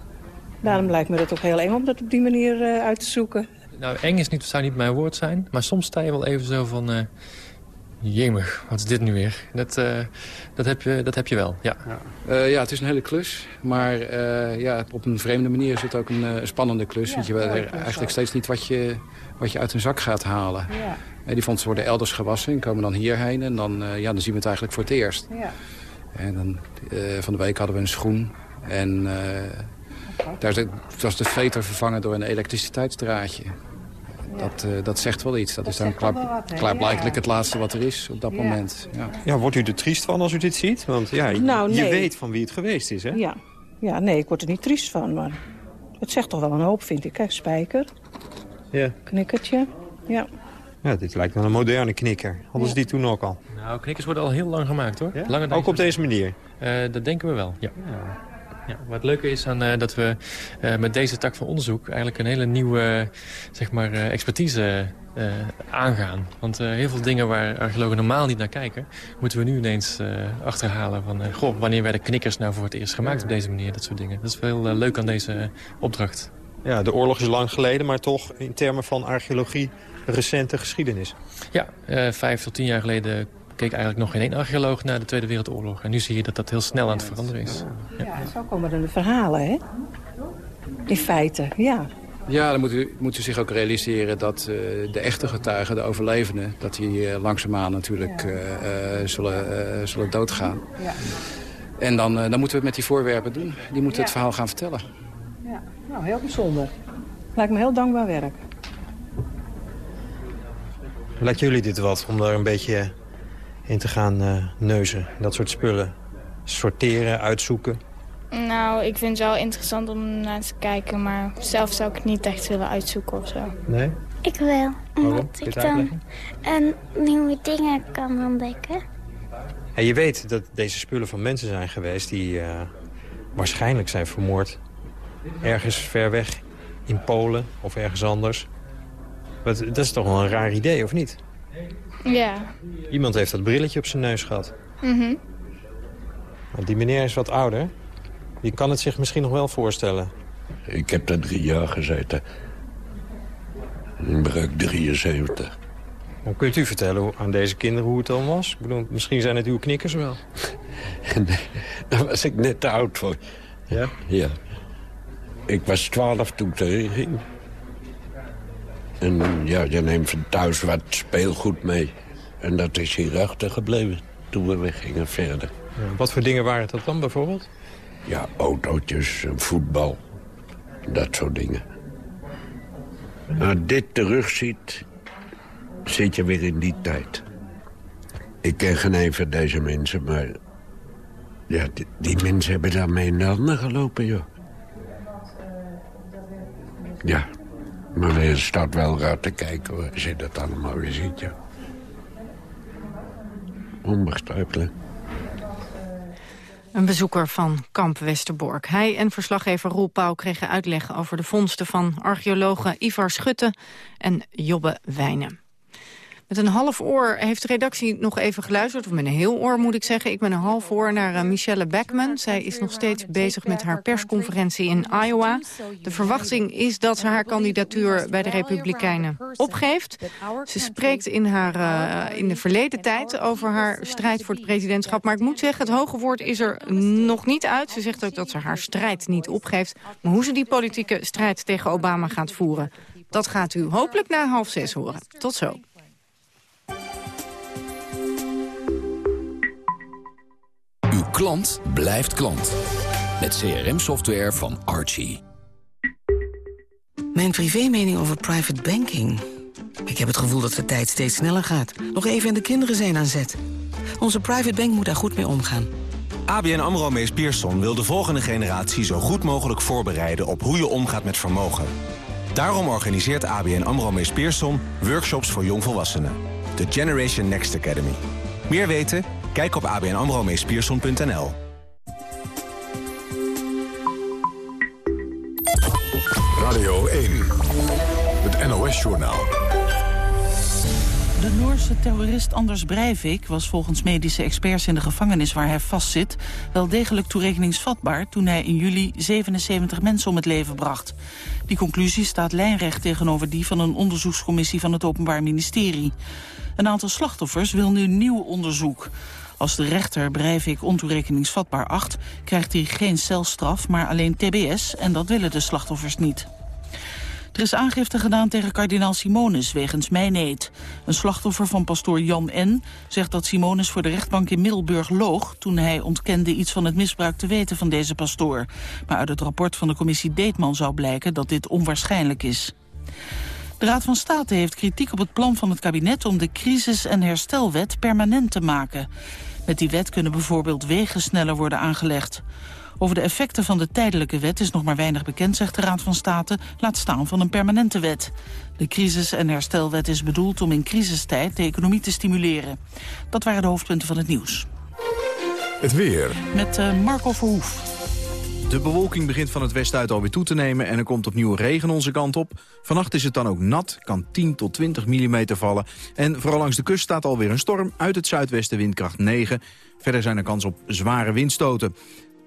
Daarom lijkt me dat ook heel eng om dat op die manier eh, uit te zoeken. Nou, eng is niet, zou niet mijn woord zijn. Maar soms sta je wel even zo van... eh jemig, wat is dit nu weer? Dat, eh, dat, heb, je, dat heb je wel, ja. Eh, ja, het is een hele klus. Maar eh, ja, op een vreemde manier is het ook een spannende klus. Ja, want je weet eigenlijk zo. steeds niet wat je, wat je uit een zak gaat halen. Ja. Die vondsten worden elders gewassen en komen dan hierheen. En dan, eh, ja, dan zien we het eigenlijk voor het eerst. Ja. En dan, eh, van de week hadden we een schoen. En eh, daar was de veter vervangen door een elektriciteitsdraadje. Dat, eh, dat zegt wel iets. Dat, is dan klaar, klaarblijkelijk Ja. het laatste wat er is op dat Ja. moment. Ja. Ja, wordt u er triest van als u dit ziet? Want ja, je- Nou, je weet van wie het geweest is, hè? Ja. ja, nee, ik word er niet triest van, maar het zegt toch wel een hoop, vind ik. Hè? Spijker, Ja. knikkertje, ja. Ja, dit lijkt wel een moderne knikker. Hadden ze die toen ook al? Nou, knikkers worden al heel lang gemaakt, hoor. Langer Ook op deze manier? Eh, dat denken we wel, ja. Ja, wat leuke is aan, eh, dat we eh, met deze tak van onderzoek... eigenlijk een hele nieuwe zeg maar, eh, expertise aangaan. Want heel veel dingen waar archeologen normaal niet naar kijken... moeten we nu ineens achterhalen van... goh, wanneer werden knikkers nou voor het eerst gemaakt op deze manier? Dat soort dingen. Dat is wel eh, leuk aan deze opdracht. Ja, de oorlog is lang geleden, maar toch in termen van archeologie recente geschiedenis. Ja, vijf tot tien jaar geleden keek eigenlijk nog geen één archeoloog naar de Tweede Wereldoorlog. En nu zie je dat dat heel snel aan het veranderen is. Ja, zo komen er de verhalen, hè? In feite, ja. Ja, dan moet u, moet u zich ook realiseren dat eh, de echte getuigen, de overlevenden... dat die eh, langzaamaan natuurlijk eh, eh, zullen, eh, zullen doodgaan. Ja. En dan, eh, dan moeten we het met die voorwerpen doen. Die moeten Ja. het verhaal gaan vertellen. ja. Nou, heel bijzonder. Lijkt me heel dankbaar werk. Lijkt jullie dit wat, om daar een beetje in te gaan eh, neuzen? Dat soort spullen. Sorteren, uitzoeken. Nou, ik vind het wel interessant om naar te kijken, maar zelf zou ik het niet echt willen uitzoeken of zo. Nee? Ik wel, Waarom? omdat ik dan een nieuwe dingen kan ontdekken. En je weet dat deze spullen van mensen zijn geweest die eh, waarschijnlijk zijn vermoord. Ergens ver weg, in Polen of ergens anders. Wat, dat is toch wel een raar idee, of niet? Ja. Iemand heeft dat brilletje op zijn neus gehad. Mhm. Die meneer is wat ouder. Die kan het zich misschien nog wel voorstellen. Ik heb daar drie jaar gezeten. Ik ook 73. Dan kunt u vertellen hoe- aan deze kinderen hoe het dan was? Ik bedoel, misschien zijn het uw knikkers wel. Nee, daar was ik net te oud voor. Ja? Ja. Ik was twaalf toen ik erin ging. En ja, je neemt van thuis wat speelgoed mee. En dat is hier achtergebleven toen we weggingen verder. Ja, wat voor dingen waren dat dan bijvoorbeeld? Ja, autootjes, voetbal. Dat soort dingen. Nou, dit terugziet, zit je weer in die tijd. Ik ken geen een van deze mensen, maar... Ja, die, die mensen hebben daarmee in de handen gelopen, joh. Ja, maar je staat wel raar te kijken hoor, je dat allemaal weer ziet, ja. Onbegrijpelijk. Een bezoeker van kamp Westerbork. Hij en verslaggever Roel Pauw kregen uitleg over de vondsten van archeologen Ivar Schutte en Jobbe Wijnen. Met een half oor heeft de redactie nog even geluisterd. Of met een heel oor moet ik zeggen. Ik ben een half oor naar uh, Michelle Beckman. Zij is nog steeds bezig met haar persconferentie in Iowa. De verwachting is dat ze haar kandidatuur bij de Republikeinen opgeeft. Ze spreekt in, haar, uh, in de verleden tijd over haar strijd voor het presidentschap. Maar ik moet zeggen, het hoge woord is er nog niet uit. Ze zegt ook dat ze haar strijd niet opgeeft. Maar hoe ze die politieke strijd tegen Obama gaat voeren... dat gaat u hopelijk na half zes horen. Tot zo. Klant blijft klant. Met CRM-software van Archie. Mijn privémening over private banking. Ik heb het gevoel dat de tijd steeds sneller gaat. Nog even en de kinderen zijn aan zet. Onze private bank moet daar goed mee omgaan. ABN AMRO Mees Pierson wil de volgende generatie zo goed mogelijk voorbereiden op hoe je omgaat met vermogen. Daarom organiseert ABN AMRO Mees Pierson workshops voor jongvolwassenen. De Generation Next Academy. Meer weten? Kijk op abnamromeespierson.nl. Radio 1, het NOS-journaal. De Noorse terrorist Anders Breivik was volgens medische experts in de gevangenis waar hij vastzit wel degelijk toerekeningsvatbaar toen hij in juli 77 mensen om het leven bracht. Die conclusie staat lijnrecht tegenover die van een onderzoekscommissie van het Openbaar Ministerie. Een aantal slachtoffers wil nu nieuw onderzoek. Als de rechter Breivik ontoerekeningsvatbaar acht, krijgt hij geen celstraf, maar alleen tbs en dat willen de slachtoffers niet. Er is aangifte gedaan tegen kardinaal Simonis wegens mijneed. Een slachtoffer van pastoor Jan N. zegt dat Simonis voor de rechtbank in Middelburg loog... toen hij ontkende iets van het misbruik te weten van deze pastoor. Maar uit het rapport van de commissie Deetman zou blijken dat dit onwaarschijnlijk is. De Raad van State heeft kritiek op het plan van het kabinet... om de crisis- en herstelwet permanent te maken. Met die wet kunnen bijvoorbeeld wegen sneller worden aangelegd. Over de effecten van de tijdelijke wet is nog maar weinig bekend, zegt de Raad van State, laat staan van een permanente wet. De crisis- en herstelwet is bedoeld om in crisistijd de economie te stimuleren. Dat waren de hoofdpunten van het nieuws. Het weer. Met uh, Marco Verhoef. De bewolking begint van het westen uit alweer toe te nemen... en er komt opnieuw regen onze kant op. Vannacht is het dan ook nat, kan 10 tot 20 mm vallen. En vooral langs de kust staat alweer een storm uit het zuidwesten windkracht 9. Verder zijn er kans op zware windstoten.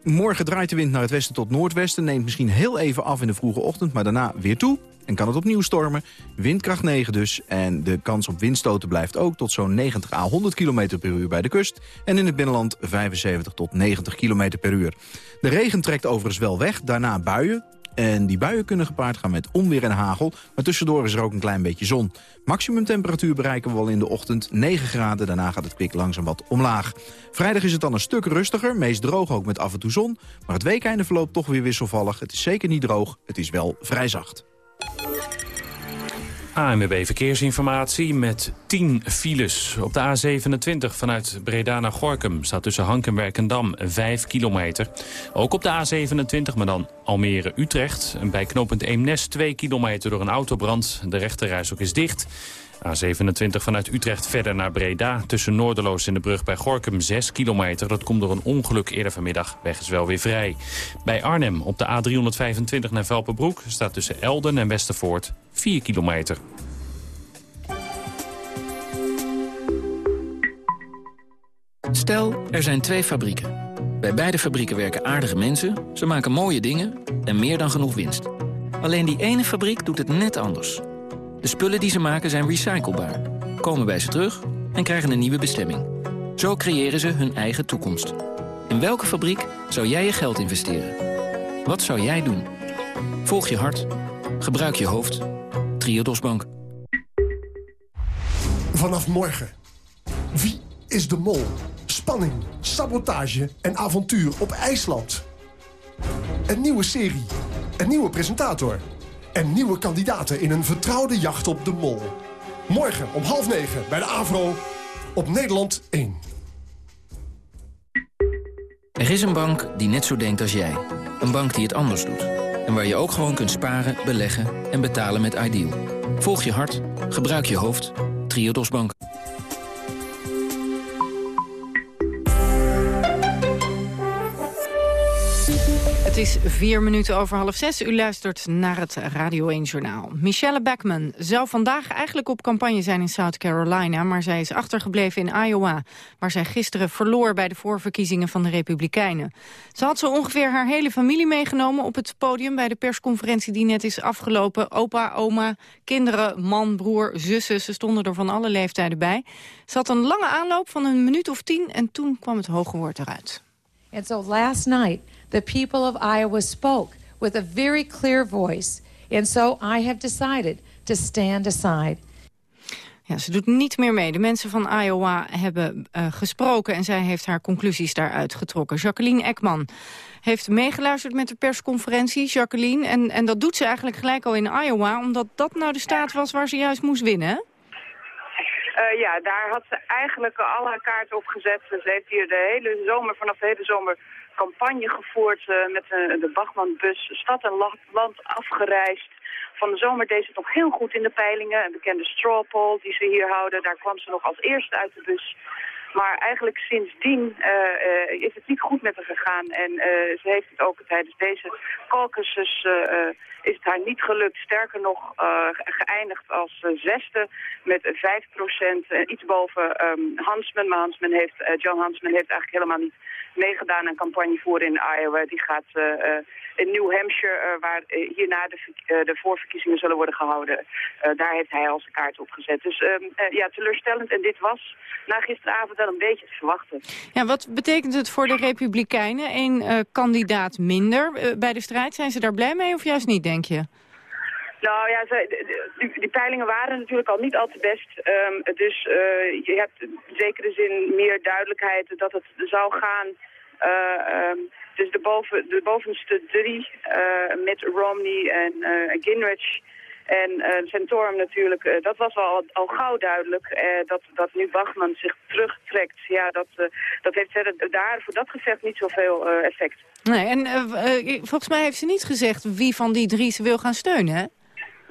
Morgen draait de wind naar het westen tot noordwesten. Neemt misschien heel even af in de vroege ochtend, maar daarna weer toe. En kan het opnieuw stormen. Windkracht 9 dus. En de kans op windstoten blijft ook tot zo'n 90 à 100 km per uur bij de kust. En in het binnenland 75 tot 90 km per uur. De regen trekt overigens wel weg, daarna buien. En die buien kunnen gepaard gaan met onweer en hagel. Maar tussendoor is er ook een klein beetje zon. Maximumtemperatuur bereiken we al in de ochtend 9 graden. Daarna gaat het kwik langzaam wat omlaag. Vrijdag is het dan een stuk rustiger. Meest droog ook met af en toe zon. Maar het weekeinde verloopt toch weer wisselvallig. Het is zeker niet droog. Het is wel vrij zacht. ANWB Verkeersinformatie met 10 files. Op de A27 vanuit Breda naar Gorkum staat tussen Hankenwerk en Dam 5 kilometer. Ook op de A27, maar dan Almere-Utrecht. Bij knooppunt Eemnes 2 kilometer door een autobrand. De rechterreis ook is dicht. A27 vanuit Utrecht verder naar Breda. Tussen Noorderloos en de brug bij Gorkum 6 kilometer. Dat komt door een ongeluk eerder vanmiddag. Weg is wel weer vrij. Bij Arnhem op de A325 naar Velpenbroek... staat tussen Elden en Westervoort 4 kilometer. Stel, er zijn twee fabrieken. Bij beide fabrieken werken aardige mensen, ze maken mooie dingen en meer dan genoeg winst. Alleen die ene fabriek doet het net anders. De spullen die ze maken zijn recyclebaar, komen bij ze terug en krijgen een nieuwe bestemming. Zo creëren ze hun eigen toekomst. In welke fabriek zou jij je geld investeren? Wat zou jij doen? Volg je hart. Gebruik je hoofd. Triodos Bank. Vanaf morgen. Wie is de mol? Spanning, sabotage en avontuur op IJsland. Een nieuwe serie. Een nieuwe presentator. En nieuwe kandidaten in een vertrouwde jacht op de mol. Morgen om half negen bij de AVRO op Nederland 1. Er is een bank die net zo denkt als jij. Een bank die het anders doet. En waar je ook gewoon kunt sparen, beleggen en betalen met Ideal. Volg je hart, gebruik je hoofd. Triodos Bank. Is vier minuten over half zes. U luistert naar het Radio 1 Journaal. Michelle Backman zou vandaag eigenlijk op campagne zijn in South Carolina... maar zij is achtergebleven in Iowa... waar zij gisteren verloor bij de voorverkiezingen van de Republikeinen. Ze had zo ongeveer haar hele familie meegenomen op het podium... bij de persconferentie die net is afgelopen. Opa, oma, kinderen, man, broer, zussen. Ze stonden er van alle leeftijden bij. Ze had een lange aanloop van een minuut of tien... en toen kwam het hoge woord eruit. And so last night, the people of Iowa spoke with a very clear voice. And so I have decided to stand aside. Ja, ze doet niet meer mee. De mensen van Iowa hebben uh, gesproken en zij heeft haar conclusies daaruit getrokken. Jacqueline Ekman heeft meegeluisterd met de persconferentie, Jacqueline. En, en dat doet ze eigenlijk gelijk al in Iowa, omdat dat nou de staat was waar ze juist moest winnen. Uh, ja, daar had ze eigenlijk al haar kaart op gezet. Ze heeft hier de hele zomer, vanaf de hele zomer campagne gevoerd uh, met de, de Bachmanbus, stad en land afgereisd. Van de zomer deed ze nog heel goed in de peilingen. Een bekende straw poll die ze hier houden, daar kwam ze nog als eerste uit de bus. Maar eigenlijk sindsdien uh, is het niet goed met haar gegaan. En ze heeft het ook tijdens deze caucuses is het haar niet gelukt. Sterker nog geëindigd als zesde met 5 procent. iets boven um, Hansman. Maar Hansman heeft, John Hansman heeft eigenlijk helemaal niet meegedaan aan campagne voor in Iowa. Die gaat in New Hampshire, waar hierna de, de voorverkiezingen zullen worden gehouden. daar heeft hij al zijn kaart op gezet. Dus um, ja, teleurstellend. En dit was na gisteravond wel een beetje te verwachten. Ja, wat betekent het voor de Republikeinen? Eén kandidaat minder bij de strijd. Zijn ze daar blij mee of juist niet, denk je? Nou ja, ze, die, die, peilingen waren natuurlijk al niet al te best. Um, dus uh, je hebt in zekere zin meer duidelijkheid dat het zou gaan... Um, dus de, boven, de bovenste drie, met Romney en Gingrich... En uh, Centorum natuurlijk, uh, dat was al, al gauw duidelijk. Uh, dat, dat nu Bachman zich terugtrekt, ja, dat, dat heeft verder daar voor dat gevecht niet zoveel effect. Nee, en volgens mij heeft ze niet gezegd wie van die drie ze wil gaan steunen, hè?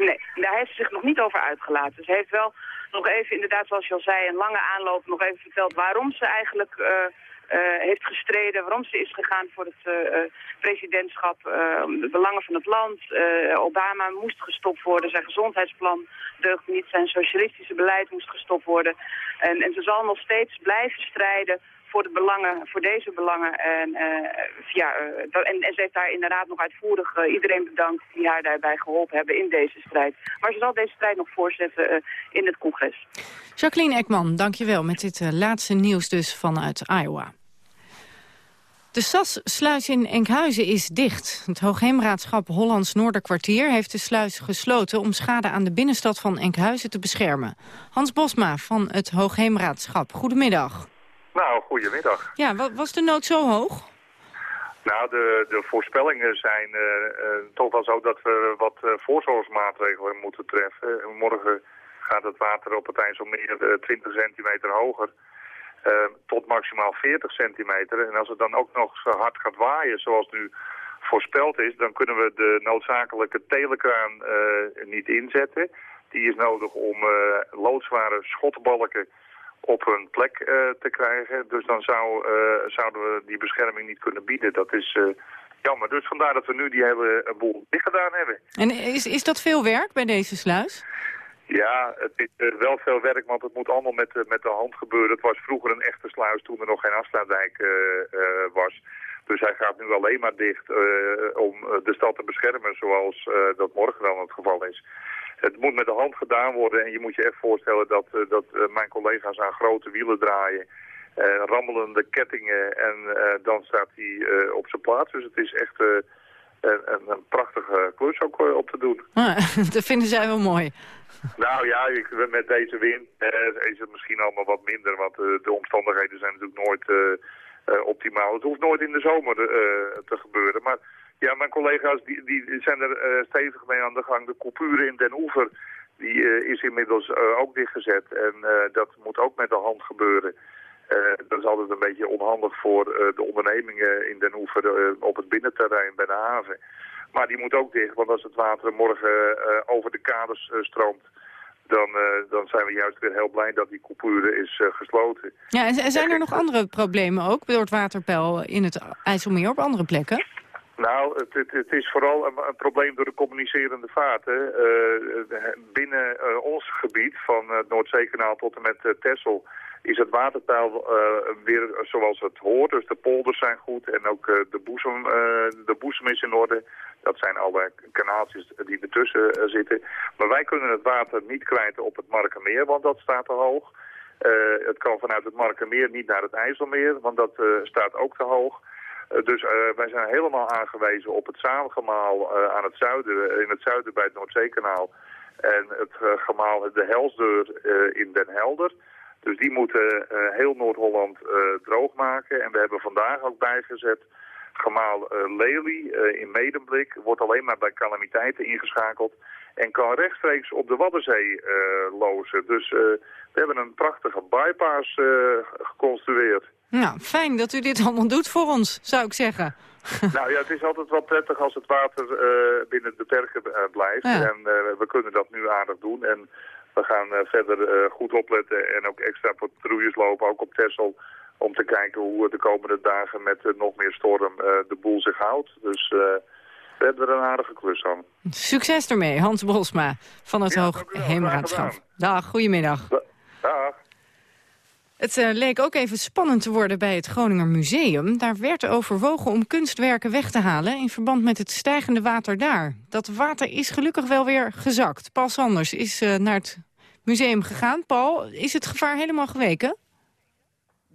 Nee, daar heeft ze zich nog niet over uitgelaten. Ze heeft wel nog even, inderdaad zoals je al zei, een lange aanloop nog even verteld waarom ze eigenlijk... Uh, heeft gestreden, waarom ze is gegaan voor het uh, presidentschap, uh, de belangen van het land. Obama moest gestopt worden, zijn gezondheidsplan deugde niet, zijn socialistische beleid moest gestopt worden. En, en ze zal nog steeds blijven strijden voor de belangen, voor deze belangen. En, ja, en, en, ze heeft daar inderdaad nog uitvoerig iedereen bedankt die haar daarbij geholpen hebben in deze strijd. Maar ze zal deze strijd nog voortzetten in het congres. Jacqueline Ekman, dankjewel met dit laatste nieuws dus vanuit Iowa. De SAS-sluis in Enkhuizen is dicht. Het Hoogheemraadschap Hollands Noorderkwartier heeft de sluis gesloten... om schade aan de binnenstad van Enkhuizen te beschermen. Hans Bosma van het Hoogheemraadschap, goedemiddag. Nou, goedemiddag. Ja, was de nood zo hoog? Nou, de, de voorspellingen zijn uh, uh, toch wel zo dat we wat uh, voorzorgsmaatregelen moeten treffen. Morgen gaat het water op het IJsselmeer 20 centimeter hoger... Uh, tot maximaal 40 centimeter. En als het dan ook nog zo hard gaat waaien zoals nu voorspeld is... dan kunnen we de noodzakelijke telekraan uh, niet inzetten. Die is nodig om uh, loodzware schotbalken op hun plek te krijgen. Dus dan zou, zouden we die bescherming niet kunnen bieden. Dat is jammer. Dus vandaar dat we nu die hele boel dicht gedaan hebben. En is, is dat veel werk bij deze sluis? Ja, het is uh, wel veel werk, want het moet allemaal met, met de hand gebeuren. Het was vroeger een echte sluis toen er nog geen afsluitdijk uh, was. Dus hij gaat nu alleen maar dicht om de stad te beschermen, zoals dat morgen dan het geval is. Het moet met de hand gedaan worden en je moet je echt voorstellen dat, dat mijn collega's aan grote wielen draaien. rammelende kettingen en dan staat hij op zijn plaats. Dus het is echt een, een, een, prachtige klus ook op te doen. Ah, dat vinden zij wel mooi. Nou ja, ik, met deze wind eh, is het misschien allemaal wat minder, want uh, de omstandigheden zijn natuurlijk nooit uh, optimaal. Het hoeft nooit in de zomer te gebeuren, maar ja, mijn collega's die, die zijn er stevig mee aan de gang. De coupuren in Den Oever, die is inmiddels ook dichtgezet. En dat moet ook met de hand gebeuren. Dat is altijd een beetje onhandig voor de ondernemingen in Den Oever op het binnenterrein bij de haven. Maar die moet ook dicht, want als het water morgen over de kaders stroomt dan, dan zijn we juist weer heel blij dat die coupure is gesloten. Ja, en zijn er nog andere problemen ook door het waterpeil in het IJsselmeer op andere plekken? Nou, het, het, het, is vooral een, een, probleem door de communicerende vaten. Uh, binnen uh, ons gebied, van het Noordzeekanaal tot en met uh, Texel, is het waterpeil weer zoals het hoort. Dus de polders zijn goed en ook de, boezem, de boezem is in orde. Dat zijn alle kanaaltjes die ertussen zitten. Maar wij kunnen het water niet kwijt op het Markermeer, want dat staat te hoog. het kan vanuit het Markermeer niet naar het IJsselmeer, want dat staat ook te hoog. Eh, dus wij zijn helemaal aangewezen op het samengemaal uh, aan het zuiden, in het zuiden bij het Noordzeekanaal. En het gemaal de Helsdeur in Den Helder. Dus die moeten heel Noord-Holland droog maken. En we hebben vandaag ook bijgezet gemaal Lely in Medemblik. Wordt alleen maar bij calamiteiten ingeschakeld. En kan rechtstreeks op de Waddenzee lozen. Dus we hebben een prachtige bypass geconstrueerd. Nou, fijn dat u dit allemaal doet voor ons, zou ik zeggen. Nou ja, het is altijd wel prettig als het water uh, binnen de perken uh, blijft. En uh, we kunnen dat nu aardig doen. En we gaan verder goed opletten en ook extra patrouilles lopen, ook op Texel. Om te kijken hoe de komende dagen met nog meer storm de boel zich houdt. Dus we hebben er een aardige klus aan. Succes ermee, Hans Bosma van het ja, Hoog Heemraadschap. Dag, goedemiddag. Dag. Het uh, leek ook even spannend te worden bij het Groninger Museum. Daar werd overwogen om kunstwerken weg te halen... in verband met het stijgende water daar. Dat water is gelukkig wel weer gezakt. Paul Sanders is uh, naar het museum gegaan. Paul, is het gevaar helemaal geweken?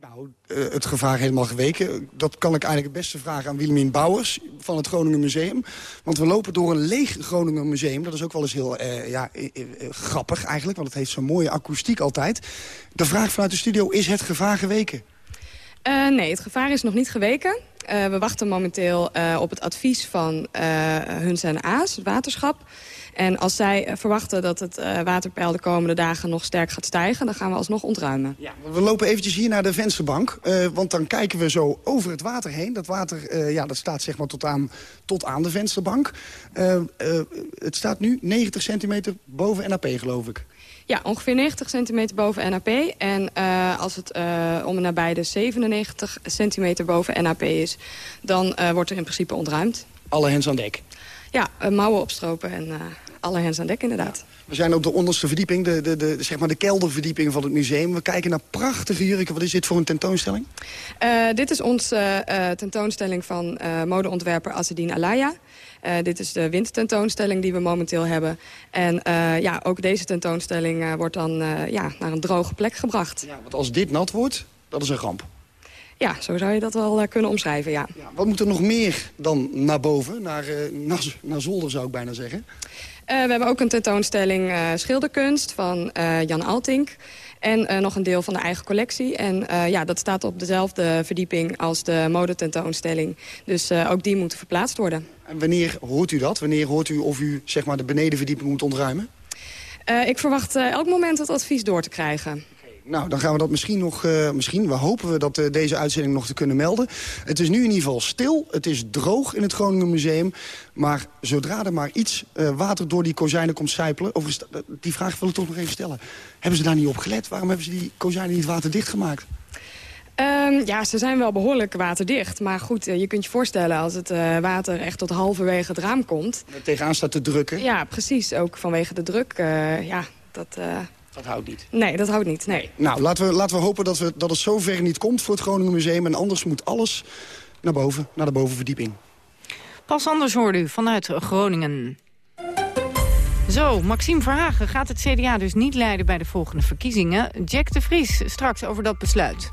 Nou, uh, het gevaar helemaal geweken. Dat kan ik eigenlijk het beste vragen aan Willemien Bouwers van het Groningen Museum. Want we lopen door een leeg Groninger Museum. Dat is ook wel eens heel uh, ja, uh, grappig eigenlijk, want het heeft zo'n mooie akoestiek altijd. De vraag vanuit de studio, is het gevaar geweken? nee, het gevaar is nog niet geweken. we wachten momenteel op het advies van Huns en Aas, het waterschap... En als zij eh, verwachten dat het uh, waterpeil de komende dagen nog sterk gaat stijgen... dan gaan we alsnog ontruimen. Ja, we lopen eventjes hier naar de vensterbank. Uh, want dan kijken we zo over het water heen. Dat water uh, ja, dat staat zeg maar tot aan, tot aan de vensterbank. het staat nu 90 centimeter boven NAP, geloof ik. Ja, ongeveer 90 centimeter boven NAP. En uh, als het uh, om en nabij de 97 centimeter boven NAP is... dan uh, wordt er in principe ontruimd. Alle hens aan dek? Ja, mouwen opstropen en alle hens aan dek inderdaad. We zijn op de onderste verdieping, de, de, de, zeg maar de kelderverdieping van het museum. We kijken naar prachtige jurken. Wat is dit voor een tentoonstelling? Uh, dit is onze uh, tentoonstelling van uh, modeontwerper Azedine Alaya. dit is de windtentoonstelling die we momenteel hebben. En ja, ook deze tentoonstelling wordt dan ja, naar een droge plek gebracht. Ja, want als dit nat wordt, dat is een ramp. Ja, zo zou je dat wel kunnen omschrijven, ja. ja. Wat moet er nog meer dan naar boven, naar, naar, naar zolder zou ik bijna zeggen? Uh, we hebben ook een tentoonstelling schilderkunst van Jan Altink. En nog een deel van de eigen collectie. En ja, dat staat op dezelfde verdieping als de modetentoonstelling. Dus ook die moeten verplaatst worden. En wanneer hoort u dat? Wanneer hoort u of u zeg maar, de benedenverdieping moet ontruimen? ik verwacht elk moment het advies door te krijgen. Nou, dan gaan we dat misschien nog, uh, misschien, we hopen we dat uh, deze uitzending nog te kunnen melden. Het is nu in ieder geval stil, het is droog in het Groningen Museum. Maar zodra er maar iets uh, water door die kozijnen komt sijpelen... Over, die vraag wil ik toch nog even stellen. Hebben ze daar niet op gelet? Waarom hebben ze die kozijnen niet waterdicht gemaakt? Um, ja, ze zijn wel behoorlijk waterdicht. Maar goed, je kunt je voorstellen als het uh, water echt tot halverwege het raam komt. Tegenaan staat te drukken. Ja, precies. Ook vanwege de druk. Uh, ja, dat... Dat houdt niet. Nee, dat houdt niet, nee. Nou, laten we, laten we hopen dat, we, dat het zover niet komt voor het Groningen Museum. En anders moet alles naar boven, naar de bovenverdieping. Pas anders hoorde u vanuit Groningen. Zo, Maxime Verhagen gaat het CDA dus niet leiden bij de volgende verkiezingen. Jack de Vries straks over dat besluit.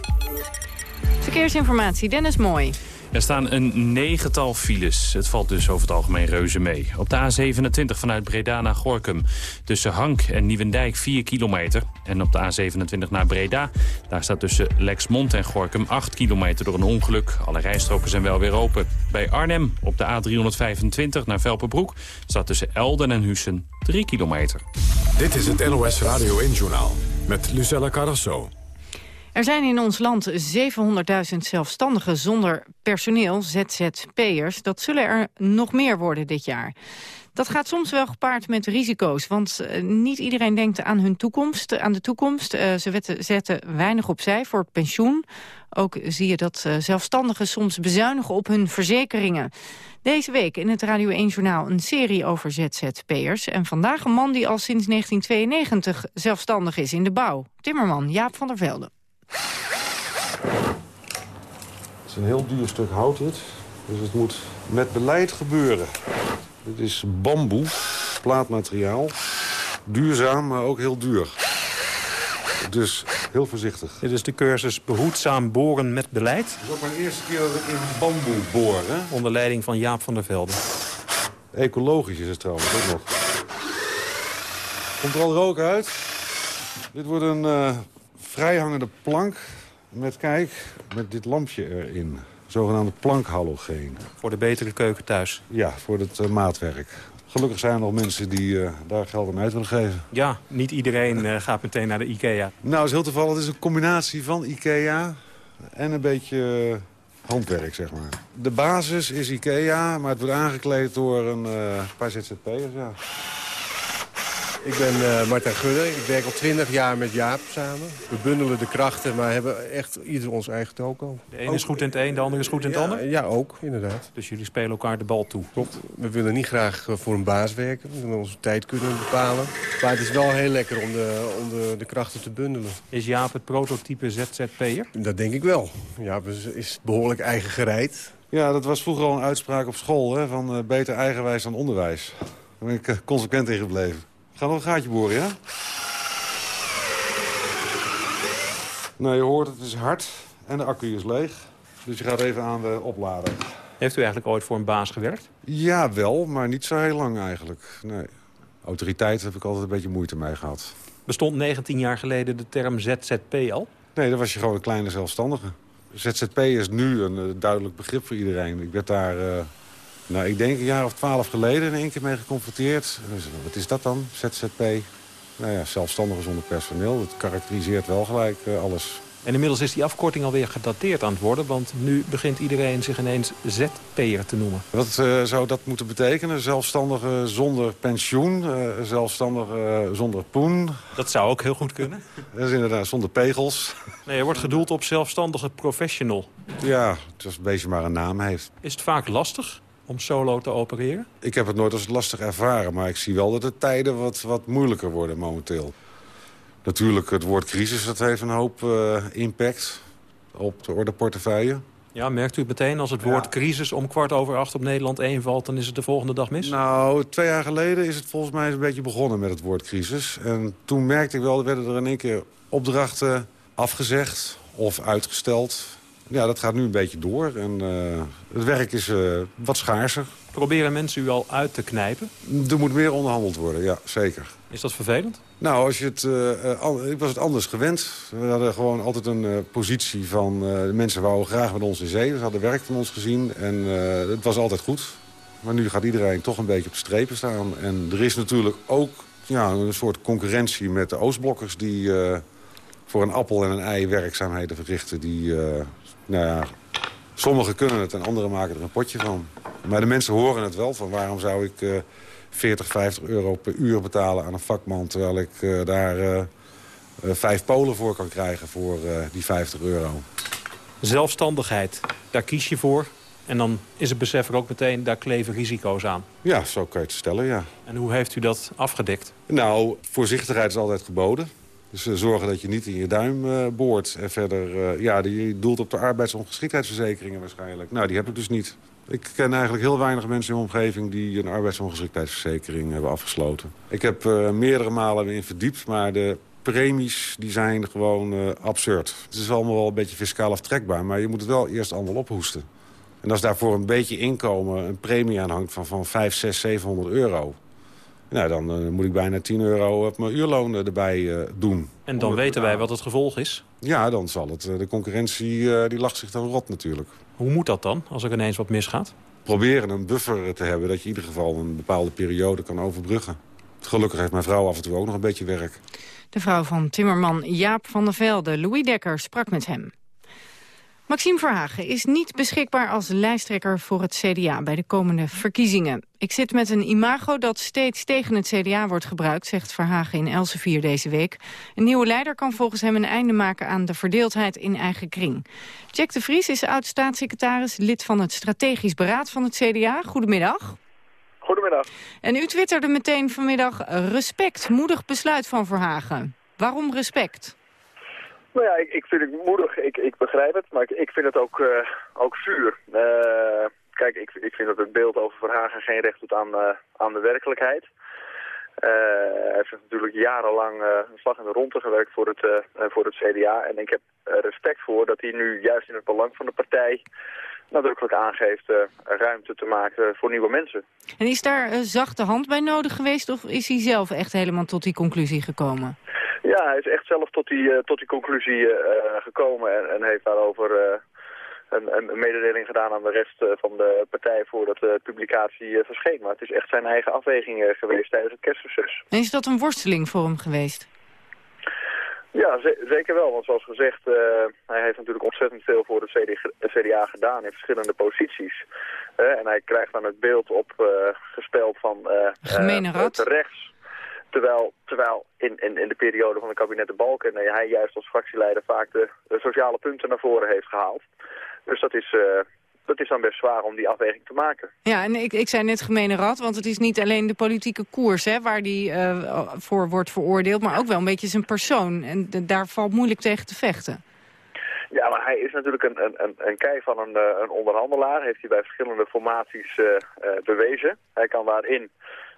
Verkeersinformatie, Dennis Mooi. Er staan een negental files. Het valt dus over het algemeen reuze mee. Op de A27 vanuit Breda naar Gorkum. Tussen Hank en Nieuwendijk 4 kilometer. En op de A27 naar Breda. Daar staat tussen Lexmond en Gorkum 8 kilometer door een ongeluk. Alle rijstroken zijn wel weer open. Bij Arnhem op de A325 naar Velpenbroek... staat tussen Elden en Hussen 3 kilometer. Dit is het NOS Radio 1-journaal met Lucella Carrasso. Er zijn in ons land 700.000 zelfstandigen zonder personeel, ZZP'ers. Dat zullen er nog meer worden dit jaar. Dat gaat soms wel gepaard met risico's, want uh, niet iedereen denkt aan hun toekomst, aan de toekomst. Uh, ze zetten weinig opzij voor pensioon. Ook zie je dat uh, zelfstandigen soms bezuinigen op hun verzekeringen. Deze week in het Radio 1 Journaal een serie over ZZP'ers. En vandaag een man die al sinds 1992 zelfstandig is in de bouw. Timmerman Jaap van der Velde. Het is een heel duur stuk hout dit. Dus het moet met beleid gebeuren. Dit is bamboe, plaatmateriaal. Duurzaam, maar ook heel duur. Dus heel voorzichtig. Dit is de cursus behoedzaam boren met beleid. Het is ook mijn eerste keer dat ik in bamboe boor. Hè? Onder leiding van Jaap van der Velde. Ecologisch is het trouwens ook nog. Komt er al rook uit. Dit wordt een uh, vrijhangende plank met, kijk, met dit lampje erin. Zogenaamde plankhalogeen. Voor de betere keuken thuis? Ja, voor het uh, maatwerk. Gelukkig zijn er nog mensen die uh, daar geld aan uit willen geven. Ja, niet iedereen uh, gaat meteen naar de IKEA. Nou, is heel toevallig. Het is een combinatie van IKEA en een beetje handwerk, zeg maar. De basis is IKEA, maar het wordt aangekleed door een paar ZZP'ers, ja. Ik ben uh, Martijn Gudde. Ik werk al twintig jaar met Jaap samen. We bundelen de krachten, maar hebben echt ieder ons eigen toko. De ene is goed in het een, de andere is goed in het ja, ander? Ja, ook, inderdaad. Dus jullie spelen elkaar de bal toe? Klopt. We willen niet graag voor een baas werken. We willen onze tijd kunnen bepalen. Maar het is wel heel lekker om de, om de, de krachten te bundelen. Is Jaap het prototype ZZP'er? Dat denk ik wel. Jaap is, is behoorlijk eigen gereid. Ja, dat was vroeger al een uitspraak op school. Hè, van uh, beter eigenwijs dan onderwijs. Daar ben ik uh, consequent in gebleven. Ga nog een gaatje boren, ja? Nou, je hoort het is hard en de accu is leeg. Dus je gaat even aan de oplader. Heeft u eigenlijk ooit voor een baas gewerkt? Ja, wel, maar niet zo heel lang eigenlijk. Nee. Autoriteit heb ik altijd een beetje moeite mee gehad. Bestond 19 jaar geleden de term ZZP al? Nee, dan was je gewoon een kleine zelfstandige. ZZP is nu een uh, duidelijk begrip voor iedereen. Ik werd daar... Uh, nou, ik denk een jaar of twaalf geleden in één keer mee geconfronteerd. Dus, wat is dat dan, ZZP? Nou ja, zelfstandigen zonder personeel. Dat karakteriseert wel gelijk uh, alles. En inmiddels is die afkorting alweer gedateerd aan het worden... want nu begint iedereen zich ineens ZP'er te noemen. Wat uh, zou dat moeten betekenen? Zelfstandige zonder pensioen, uh, zelfstandige zonder poen. Dat zou ook heel goed kunnen. dat is inderdaad zonder pegels. Nee, er wordt gedoeld op zelfstandige professional. Ja, het is een beetje maar een naam heeft. Is het vaak lastig? Om solo te opereren? Ik heb het nooit als lastig ervaren, maar ik zie wel dat de tijden wat, wat moeilijker worden momenteel. Natuurlijk, het woord crisis dat heeft een hoop uh, impact op de ordeportefeuille. Ja, merkt u het meteen als het woord ja. crisis om kwart over acht op Nederland 1 valt... dan is het de volgende dag mis? Nou, twee jaar geleden is het volgens mij een beetje begonnen met het woord crisis. En toen merkte ik wel, er werden er in één keer opdrachten afgezegd of uitgesteld. Ja, dat gaat nu een beetje door en uh, het werk is uh, wat schaarser. Proberen mensen u al uit te knijpen? Er moet meer onderhandeld worden, ja, zeker. Is dat vervelend? Nou, als je het, uh, ik was het anders gewend. We hadden gewoon altijd een positie van... de mensen wouden graag met ons in zee. Ze hadden werk van ons gezien en het was altijd goed. Maar nu gaat iedereen toch een beetje op de strepen staan. En er is natuurlijk ook ja, een soort concurrentie met de Oostblokkers... die voor een appel en een ei werkzaamheden verrichten... die nou ja, sommigen kunnen het en anderen maken er een potje van. Maar de mensen horen het wel van waarom zou ik uh, 40, 50 euro per uur betalen aan een vakman... terwijl ik uh, daar uh, vijf polen voor kan krijgen voor die 50 euro. Zelfstandigheid, daar kies je voor. En dan is het besef er ook meteen, daar kleven risico's aan. Ja, zo kan je het stellen, ja. En hoe heeft u dat afgedekt? Nou, voorzichtigheid is altijd geboden. Dus uh, zorgen dat je niet in je duim uh, boort. En verder, uh, ja, die doelt op de arbeidsongeschiktheidsverzekeringen waarschijnlijk. Nou, die heb ik dus niet. Ik ken eigenlijk heel weinig mensen in mijn omgeving... die een arbeidsongeschiktheidsverzekering hebben afgesloten. Ik heb meerdere malen in verdiept, maar de premies die zijn gewoon absurd. Het is allemaal wel een beetje fiscaal aftrekbaar... maar je moet het wel eerst allemaal ophoesten. En als daarvoor een beetje inkomen een premie aan hangt van, van 5, 6, 700 euro... Nou, dan uh, moet ik bijna 10 euro op mijn uurloon erbij uh, doen. En dan weten wij wat het gevolg is? Ja, dan zal het. De concurrentie uh, die lacht zich dan rot natuurlijk. Hoe moet dat dan, als er ineens wat misgaat? Proberen een buffer te hebben dat je in ieder geval een bepaalde periode kan overbruggen. Gelukkig heeft mijn vrouw af en toe ook nog een beetje werk. De vrouw van timmerman Jaap van der Velde, Louis Dekker, sprak met hem. Maxime Verhagen is niet beschikbaar als lijsttrekker voor het CDA bij de komende verkiezingen. Ik zit met een imago dat steeds tegen het CDA wordt gebruikt, zegt Verhagen in Elsevier deze week. Een nieuwe leider kan volgens hem een einde maken aan de verdeeldheid in eigen kring. Jack de Vries is oud-staatssecretaris, lid van het strategisch beraad van het CDA. Goedemiddag. Goedemiddag. En u twitterde meteen vanmiddag respect, moedig besluit van Verhagen. Waarom respect? Nou ja, ik, vind het moedig. Ik, ik begrijp het, maar ik, vind het ook, uh, ook vuur. Uh, kijk, ik, ik vind dat het beeld over Verhagen geen recht doet aan, uh, aan de werkelijkheid. hij heeft natuurlijk jarenlang een slag in de ronde gewerkt voor het, voor het CDA. En ik heb respect voor dat hij nu juist in het belang van de partij nadrukkelijk aangeeft ruimte te maken voor nieuwe mensen. En is daar een zachte hand bij nodig geweest of is hij zelf echt helemaal tot die conclusie gekomen? Ja, hij is echt zelf tot die, uh, tot die conclusie uh, gekomen en, en, heeft daarover een, een, mededeling gedaan aan de rest van de partij voordat de publicatie verscheen. Maar het is echt zijn eigen afweging geweest tijdens het kerstproces. En is dat een worsteling voor hem geweest? Ja, zeker wel. Want zoals gezegd, uh, hij heeft natuurlijk ontzettend veel voor de CDA gedaan in verschillende posities. Uh, en hij krijgt dan het beeld op uh, gespeld van de rechts. Terwijl, terwijl in, in, in de periode van de kabinetten Balken hij juist als fractieleider vaak de, de, sociale punten naar voren heeft gehaald. Dus dat is, dat is dan best zwaar om die afweging te maken. Ja, en ik, ik zei net gemene rad, want het is niet alleen de politieke koers hè, waar die uh, voor wordt veroordeeld, maar ook wel een beetje zijn persoon. En daar valt moeilijk tegen te vechten. Ja, maar hij is natuurlijk een, een, een kei van een, een onderhandelaar. Heeft hij bij verschillende formaties uh, bewezen. Hij kan daarin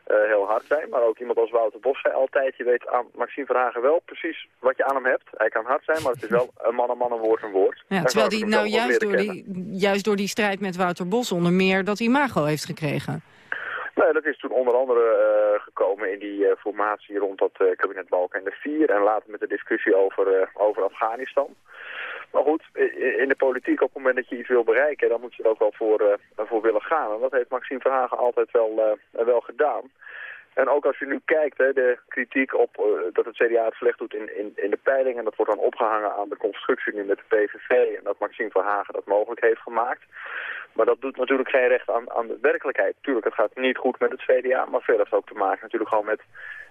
heel hard zijn. Maar ook iemand als Wouter Bos zei altijd, je weet aan Maxime Verhagen wel precies wat je aan hem hebt. Hij kan hard zijn, maar het is wel een man een man, een woord een woord. Ja, terwijl hij nou juist door, die, juist door die strijd met Wouter Bos onder meer dat imago heeft gekregen. Nee, dat is toen onder andere uh, gekomen in die uh, formatie rond dat uh, kabinet Balken de 4 en later met de discussie over, over Afghanistan. Maar goed, in de politiek op het moment dat je iets wil bereiken, dan moet je er ook wel voor, uh, voor willen gaan. En dat heeft Maxime Verhagen altijd wel, uh, wel gedaan. En ook als je nu kijkt, hè, de kritiek op uh, dat het CDA het slecht doet in, in, in de peiling... en dat wordt dan opgehangen aan de constructie nu met de PVV... en dat Maxime Verhagen dat mogelijk heeft gemaakt. Maar dat doet natuurlijk geen recht aan, aan de werkelijkheid. Tuurlijk, het gaat niet goed met het CDA, maar verder heeft ook te maken natuurlijk gewoon met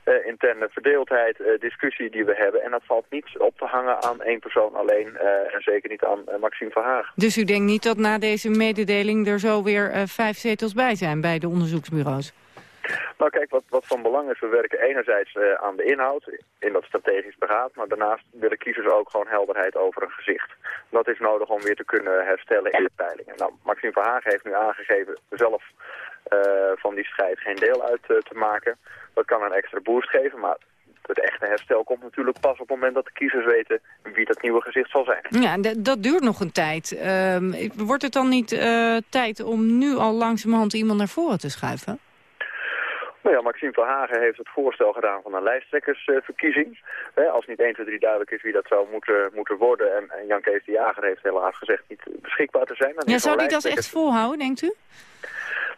uh, interne verdeeldheid, uh, discussie die we hebben. En dat valt niet op te hangen aan één persoon alleen uh, en zeker niet aan Maxime Verhagen. Dus u denkt niet dat na deze mededeling er zo weer vijf zetels bij zijn bij de onderzoeksbureaus? Nou kijk, wat, wat van belang is, we werken enerzijds aan de inhoud in dat strategisch beraad, maar daarnaast willen kiezers ook gewoon helderheid over een gezicht. Dat is nodig om weer te kunnen herstellen in de peilingen. Nou, Maxime Verhagen heeft nu aangegeven zelf van die strijd geen deel uit uh, te maken. Dat kan een extra boost geven, maar het echte herstel komt natuurlijk pas op het moment dat de kiezers weten wie dat nieuwe gezicht zal zijn. Ja, dat duurt nog een tijd. Uh, wordt het dan niet uh, tijd om nu al langzamerhand iemand naar voren te schuiven? Nou ja, Maxime Verhagen heeft het voorstel gedaan van een lijsttrekkersverkiezing. Als niet 1, 2, 3 duidelijk is wie dat zou moeten, moeten worden. En, en Jan Kees de Jager heeft helaas gezegd niet beschikbaar te zijn. Dan ja, zou hij dat echt volhouden, denkt u?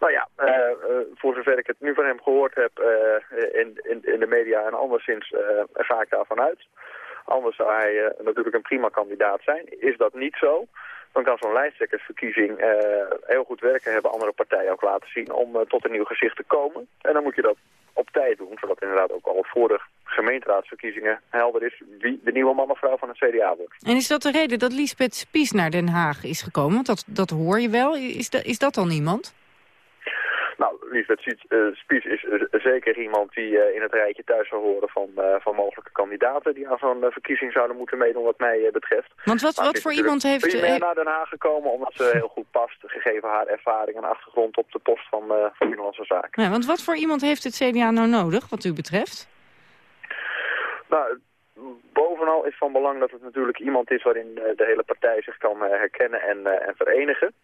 Nou ja, uh, uh, voor zover ik het nu van hem gehoord heb uh, in, in, in, de media en anderszins ga ik daarvan uit. Anders zou hij natuurlijk een prima kandidaat zijn. Is dat niet zo, dan kan zo'n lijsttrekkersverkiezing heel goed werken. Hebben andere partijen ook laten zien om tot een nieuw gezicht te komen. En dan moet je dat op tijd doen, zodat inderdaad ook al voor de gemeenteraadsverkiezingen helder is wie de nieuwe man of vrouw van het CDA wordt. En is dat de reden dat Lisbeth Spies naar Den Haag is gekomen? Want dat, dat hoor je wel. Is, is dat dan iemand? Nou, Lisbeth uh, Spies is uh, zeker iemand die uh, in het rijtje thuis zou horen van, van mogelijke kandidaten die aan zo'n verkiezing zouden moeten meedoen wat mij betreft. Want wat, wat voor iemand heeft... Meer naar Den Haag gekomen omdat ze heel goed past, gegeven haar ervaring en achtergrond op de post van, van Binnenlandse Zaken. Ja, want wat voor iemand heeft het CDA nou nodig, wat u betreft? Nou, bovenal is van belang dat het natuurlijk iemand is waarin de hele partij zich kan herkennen en, en verenigen.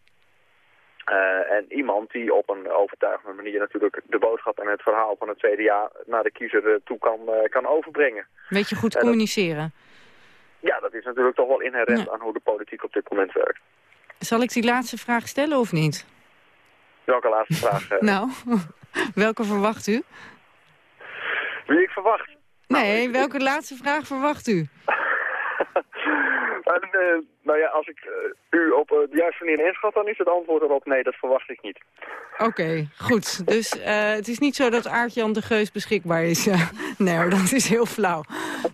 Uh, en iemand die op een overtuigende manier natuurlijk de boodschap en het verhaal van het CDA naar de kiezer toe kan, uh, kan overbrengen. Weet je goed communiceren? Dat, ja, dat is natuurlijk toch wel inherent ja. aan hoe de politiek op dit moment werkt. Zal ik die laatste vraag stellen of niet? Welke laatste vraag? Uh... nou, welke verwacht u? Wie ik verwacht? Nee, welke laatste vraag verwacht u? En, eh, nou ja, als ik eh, u op uh, de juiste manier inschat, dan is het antwoord erop nee, dat verwacht ik niet. Oké, goed. Dus het is niet zo dat Aart-Jan de Geus beschikbaar is. nee dat is heel flauw.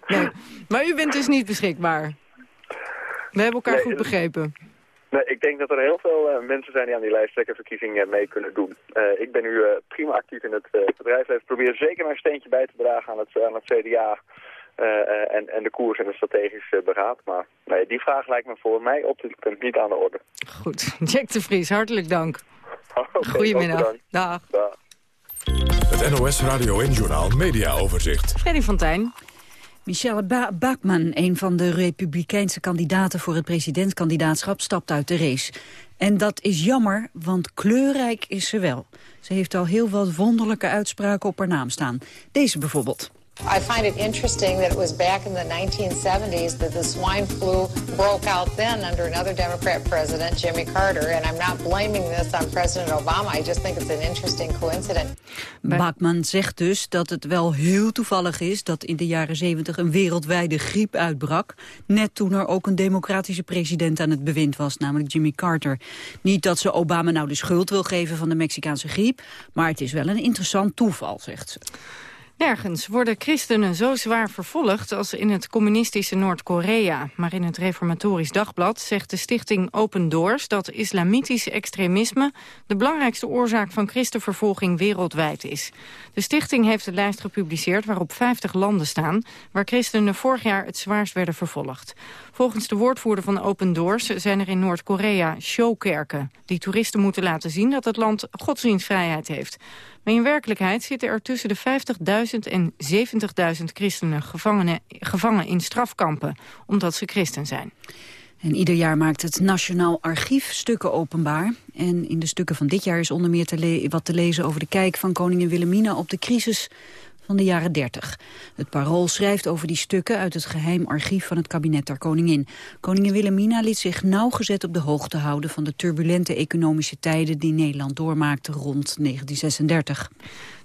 Nee. Maar u bent dus niet beschikbaar. We hebben elkaar goed begrepen. Nee, ik denk dat er heel veel mensen zijn die aan die lijsttrekkerverkiezing mee kunnen doen. ik ben nu prima actief in het bedrijfsleven. Probeer zeker mijn steentje bij te dragen aan het, aan het CDA... Uh, en, en de koers en het strategisch uh, beraad. Maar nee, die vraag lijkt me voor mij op dit punt niet aan de orde. Goed. Jack de Vries, hartelijk dank. okay, Goedemiddag. Dag. Dag. Het NOS Radio en Journaal Media Overzicht. Freddy Fontijn. Michelle ba Bachmann, een van de republikeinse kandidaten voor het presidentskandidaatschap, stapt uit de race. En dat is jammer, want kleurrijk is ze wel. Ze heeft al heel wat wonderlijke uitspraken op haar naam staan. Deze bijvoorbeeld. I find it interesting that it was back in the 1970s that the swine flu broke out then under another Democrat president, Jimmy Carter. And I'm not blaming this on President Obama. I just think it's an interesting coincidence. Bachman zegt dus dat het wel heel toevallig is dat in de jaren 70 een wereldwijde griep uitbrak. Net toen er ook een democratische president aan het bewind was, namelijk Jimmy Carter. Niet dat ze Obama nou de schuld wil geven van de Mexicaanse griep, maar het is wel een interessant toeval, zegt ze. Nergens worden christenen zo zwaar vervolgd als in het communistische Noord-Korea. Maar in het Reformatorisch Dagblad zegt de stichting Open Doors... dat islamitisch extremisme de belangrijkste oorzaak van christenvervolging wereldwijd is. De stichting heeft een lijst gepubliceerd waarop 50 landen staan... waar christenen vorig jaar het zwaarst werden vervolgd. Volgens de woordvoerder van Open Doors zijn er in Noord-Korea showkerken... die toeristen moeten laten zien dat het land godsdienstvrijheid heeft. Maar in werkelijkheid zitten er tussen de 50.000 en 70.000 christenen gevangen in strafkampen, omdat ze christen zijn. En ieder jaar maakt het Nationaal Archief stukken openbaar. En in de stukken van dit jaar is onder meer te wat te lezen over de kijk van koningin Wilhelmina op de crisis van de jaren 30. Het Parool schrijft over die stukken uit het geheim archief van het kabinet der koningin. Koningin Wilhelmina liet zich nauwgezet op de hoogte houden van de turbulente economische tijden die Nederland doormaakte rond 1936.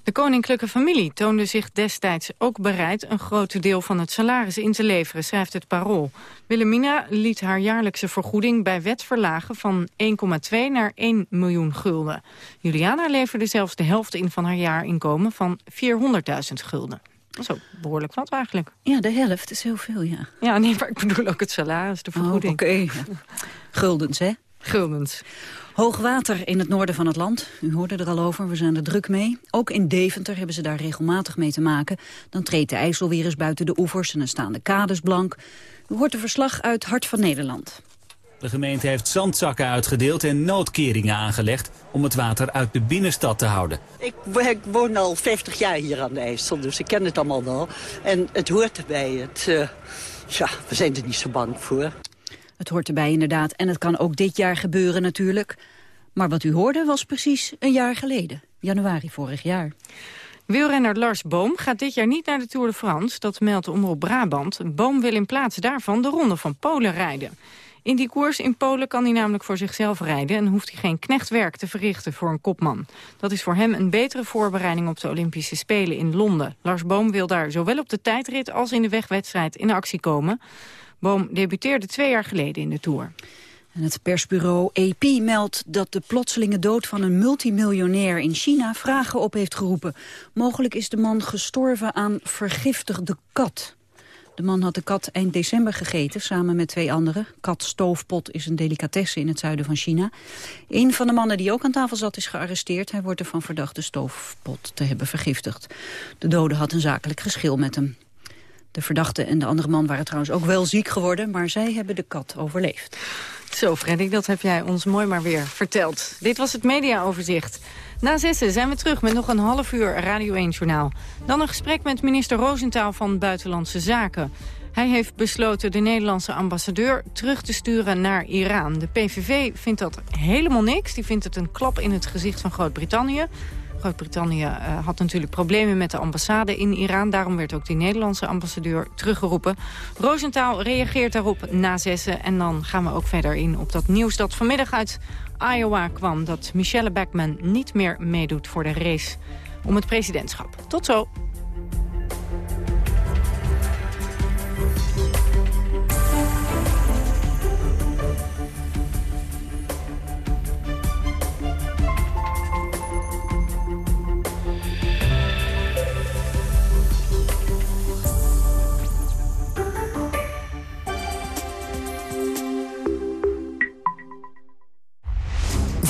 De koninklijke familie toonde zich destijds ook bereid... een groot deel van het salaris in te leveren, schrijft het Parool. Wilhelmina liet haar jaarlijkse vergoeding bij wet verlagen... van 1,2 naar 1 miljoen gulden. Juliana leverde zelfs de helft in van haar jaarinkomen van 400.000 gulden. Dat is ook behoorlijk wat eigenlijk. Ja, de helft is heel veel, ja. Ja, nee, maar ik bedoel ook het salaris, de vergoeding. Oh, Oké, Guldens, hè? Guldens. Hoogwater in het noorden van het land. U hoorde er al over, we zijn er druk mee. Ook in Deventer hebben ze daar regelmatig mee te maken. Dan treedt de IJssel weer eens buiten de oevers en dan staan de kades blank. U hoort een verslag uit Hart van Nederland. De gemeente heeft zandzakken uitgedeeld en noodkeringen aangelegd... om het water uit de binnenstad te houden. Ik, ik woon al 50 jaar hier aan de IJssel, dus ik ken het allemaal wel. En het hoort erbij. Het, uh, ja, we zijn er niet zo bang voor. Het hoort erbij inderdaad en het kan ook dit jaar gebeuren natuurlijk. Maar wat u hoorde was precies een jaar geleden, januari vorig jaar. Wielrenner Lars Boom gaat dit jaar niet naar de Tour de France. Dat meldt Omroep Brabant. Boom wil in plaats daarvan de Ronde van Polen rijden. In die koers in Polen kan hij namelijk voor zichzelf rijden... en hoeft hij geen knechtwerk te verrichten voor een kopman. Dat is voor hem een betere voorbereiding op de Olympische Spelen in Londen. Lars Boom wil daar zowel op de tijdrit als in de wegwedstrijd in actie komen. Boom debuteerde twee jaar geleden in de Tour. En het persbureau AP meldt dat de plotselinge dood van een multimiljonair in China vragen op heeft geroepen. Mogelijk is de man gestorven aan vergiftigde kat. De man had de kat eind december gegeten, samen met twee anderen. Kat stoofpot is een delicatesse in het zuiden van China. Een van de mannen die ook aan tafel zat is gearresteerd. Hij wordt ervan verdacht de stoofpot te hebben vergiftigd. De dode had een zakelijk geschil met hem. De verdachte en de andere man waren trouwens ook wel ziek geworden... maar zij hebben de kat overleefd. Zo, Freddy, dat heb jij ons mooi maar weer verteld. Dit was het mediaoverzicht. Na zessen zijn we terug met nog een half uur Radio 1-journaal. Dan een gesprek met minister Roosentaal van Buitenlandse Zaken. Hij heeft besloten de Nederlandse ambassadeur terug te sturen naar Iran. De PVV vindt dat helemaal niks. Die vindt het een klap in het gezicht van Groot-Brittannië. Groot-Brittannië uh, had natuurlijk problemen met de ambassade in Iran. Daarom werd ook die Nederlandse ambassadeur teruggeroepen. Roosentaal reageert daarop na zessen. En dan gaan we ook verder in op dat nieuws dat vanmiddag uit Iowa kwam... dat Michelle Backman niet meer meedoet voor de race om het presidentschap. Tot zo.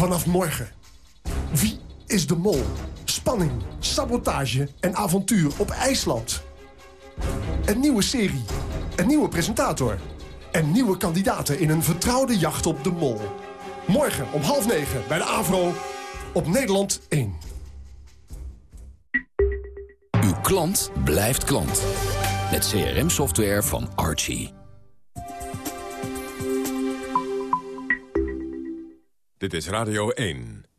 Vanaf morgen. Wie is de mol? Spanning, sabotage en avontuur op IJsland. Een nieuwe serie. Een nieuwe presentator. En nieuwe kandidaten in een vertrouwde jacht op de mol. Morgen om half negen bij de AVRO op Nederland 1. Uw klant blijft klant. Met CRM-software van Archie. Dit is Radio 1.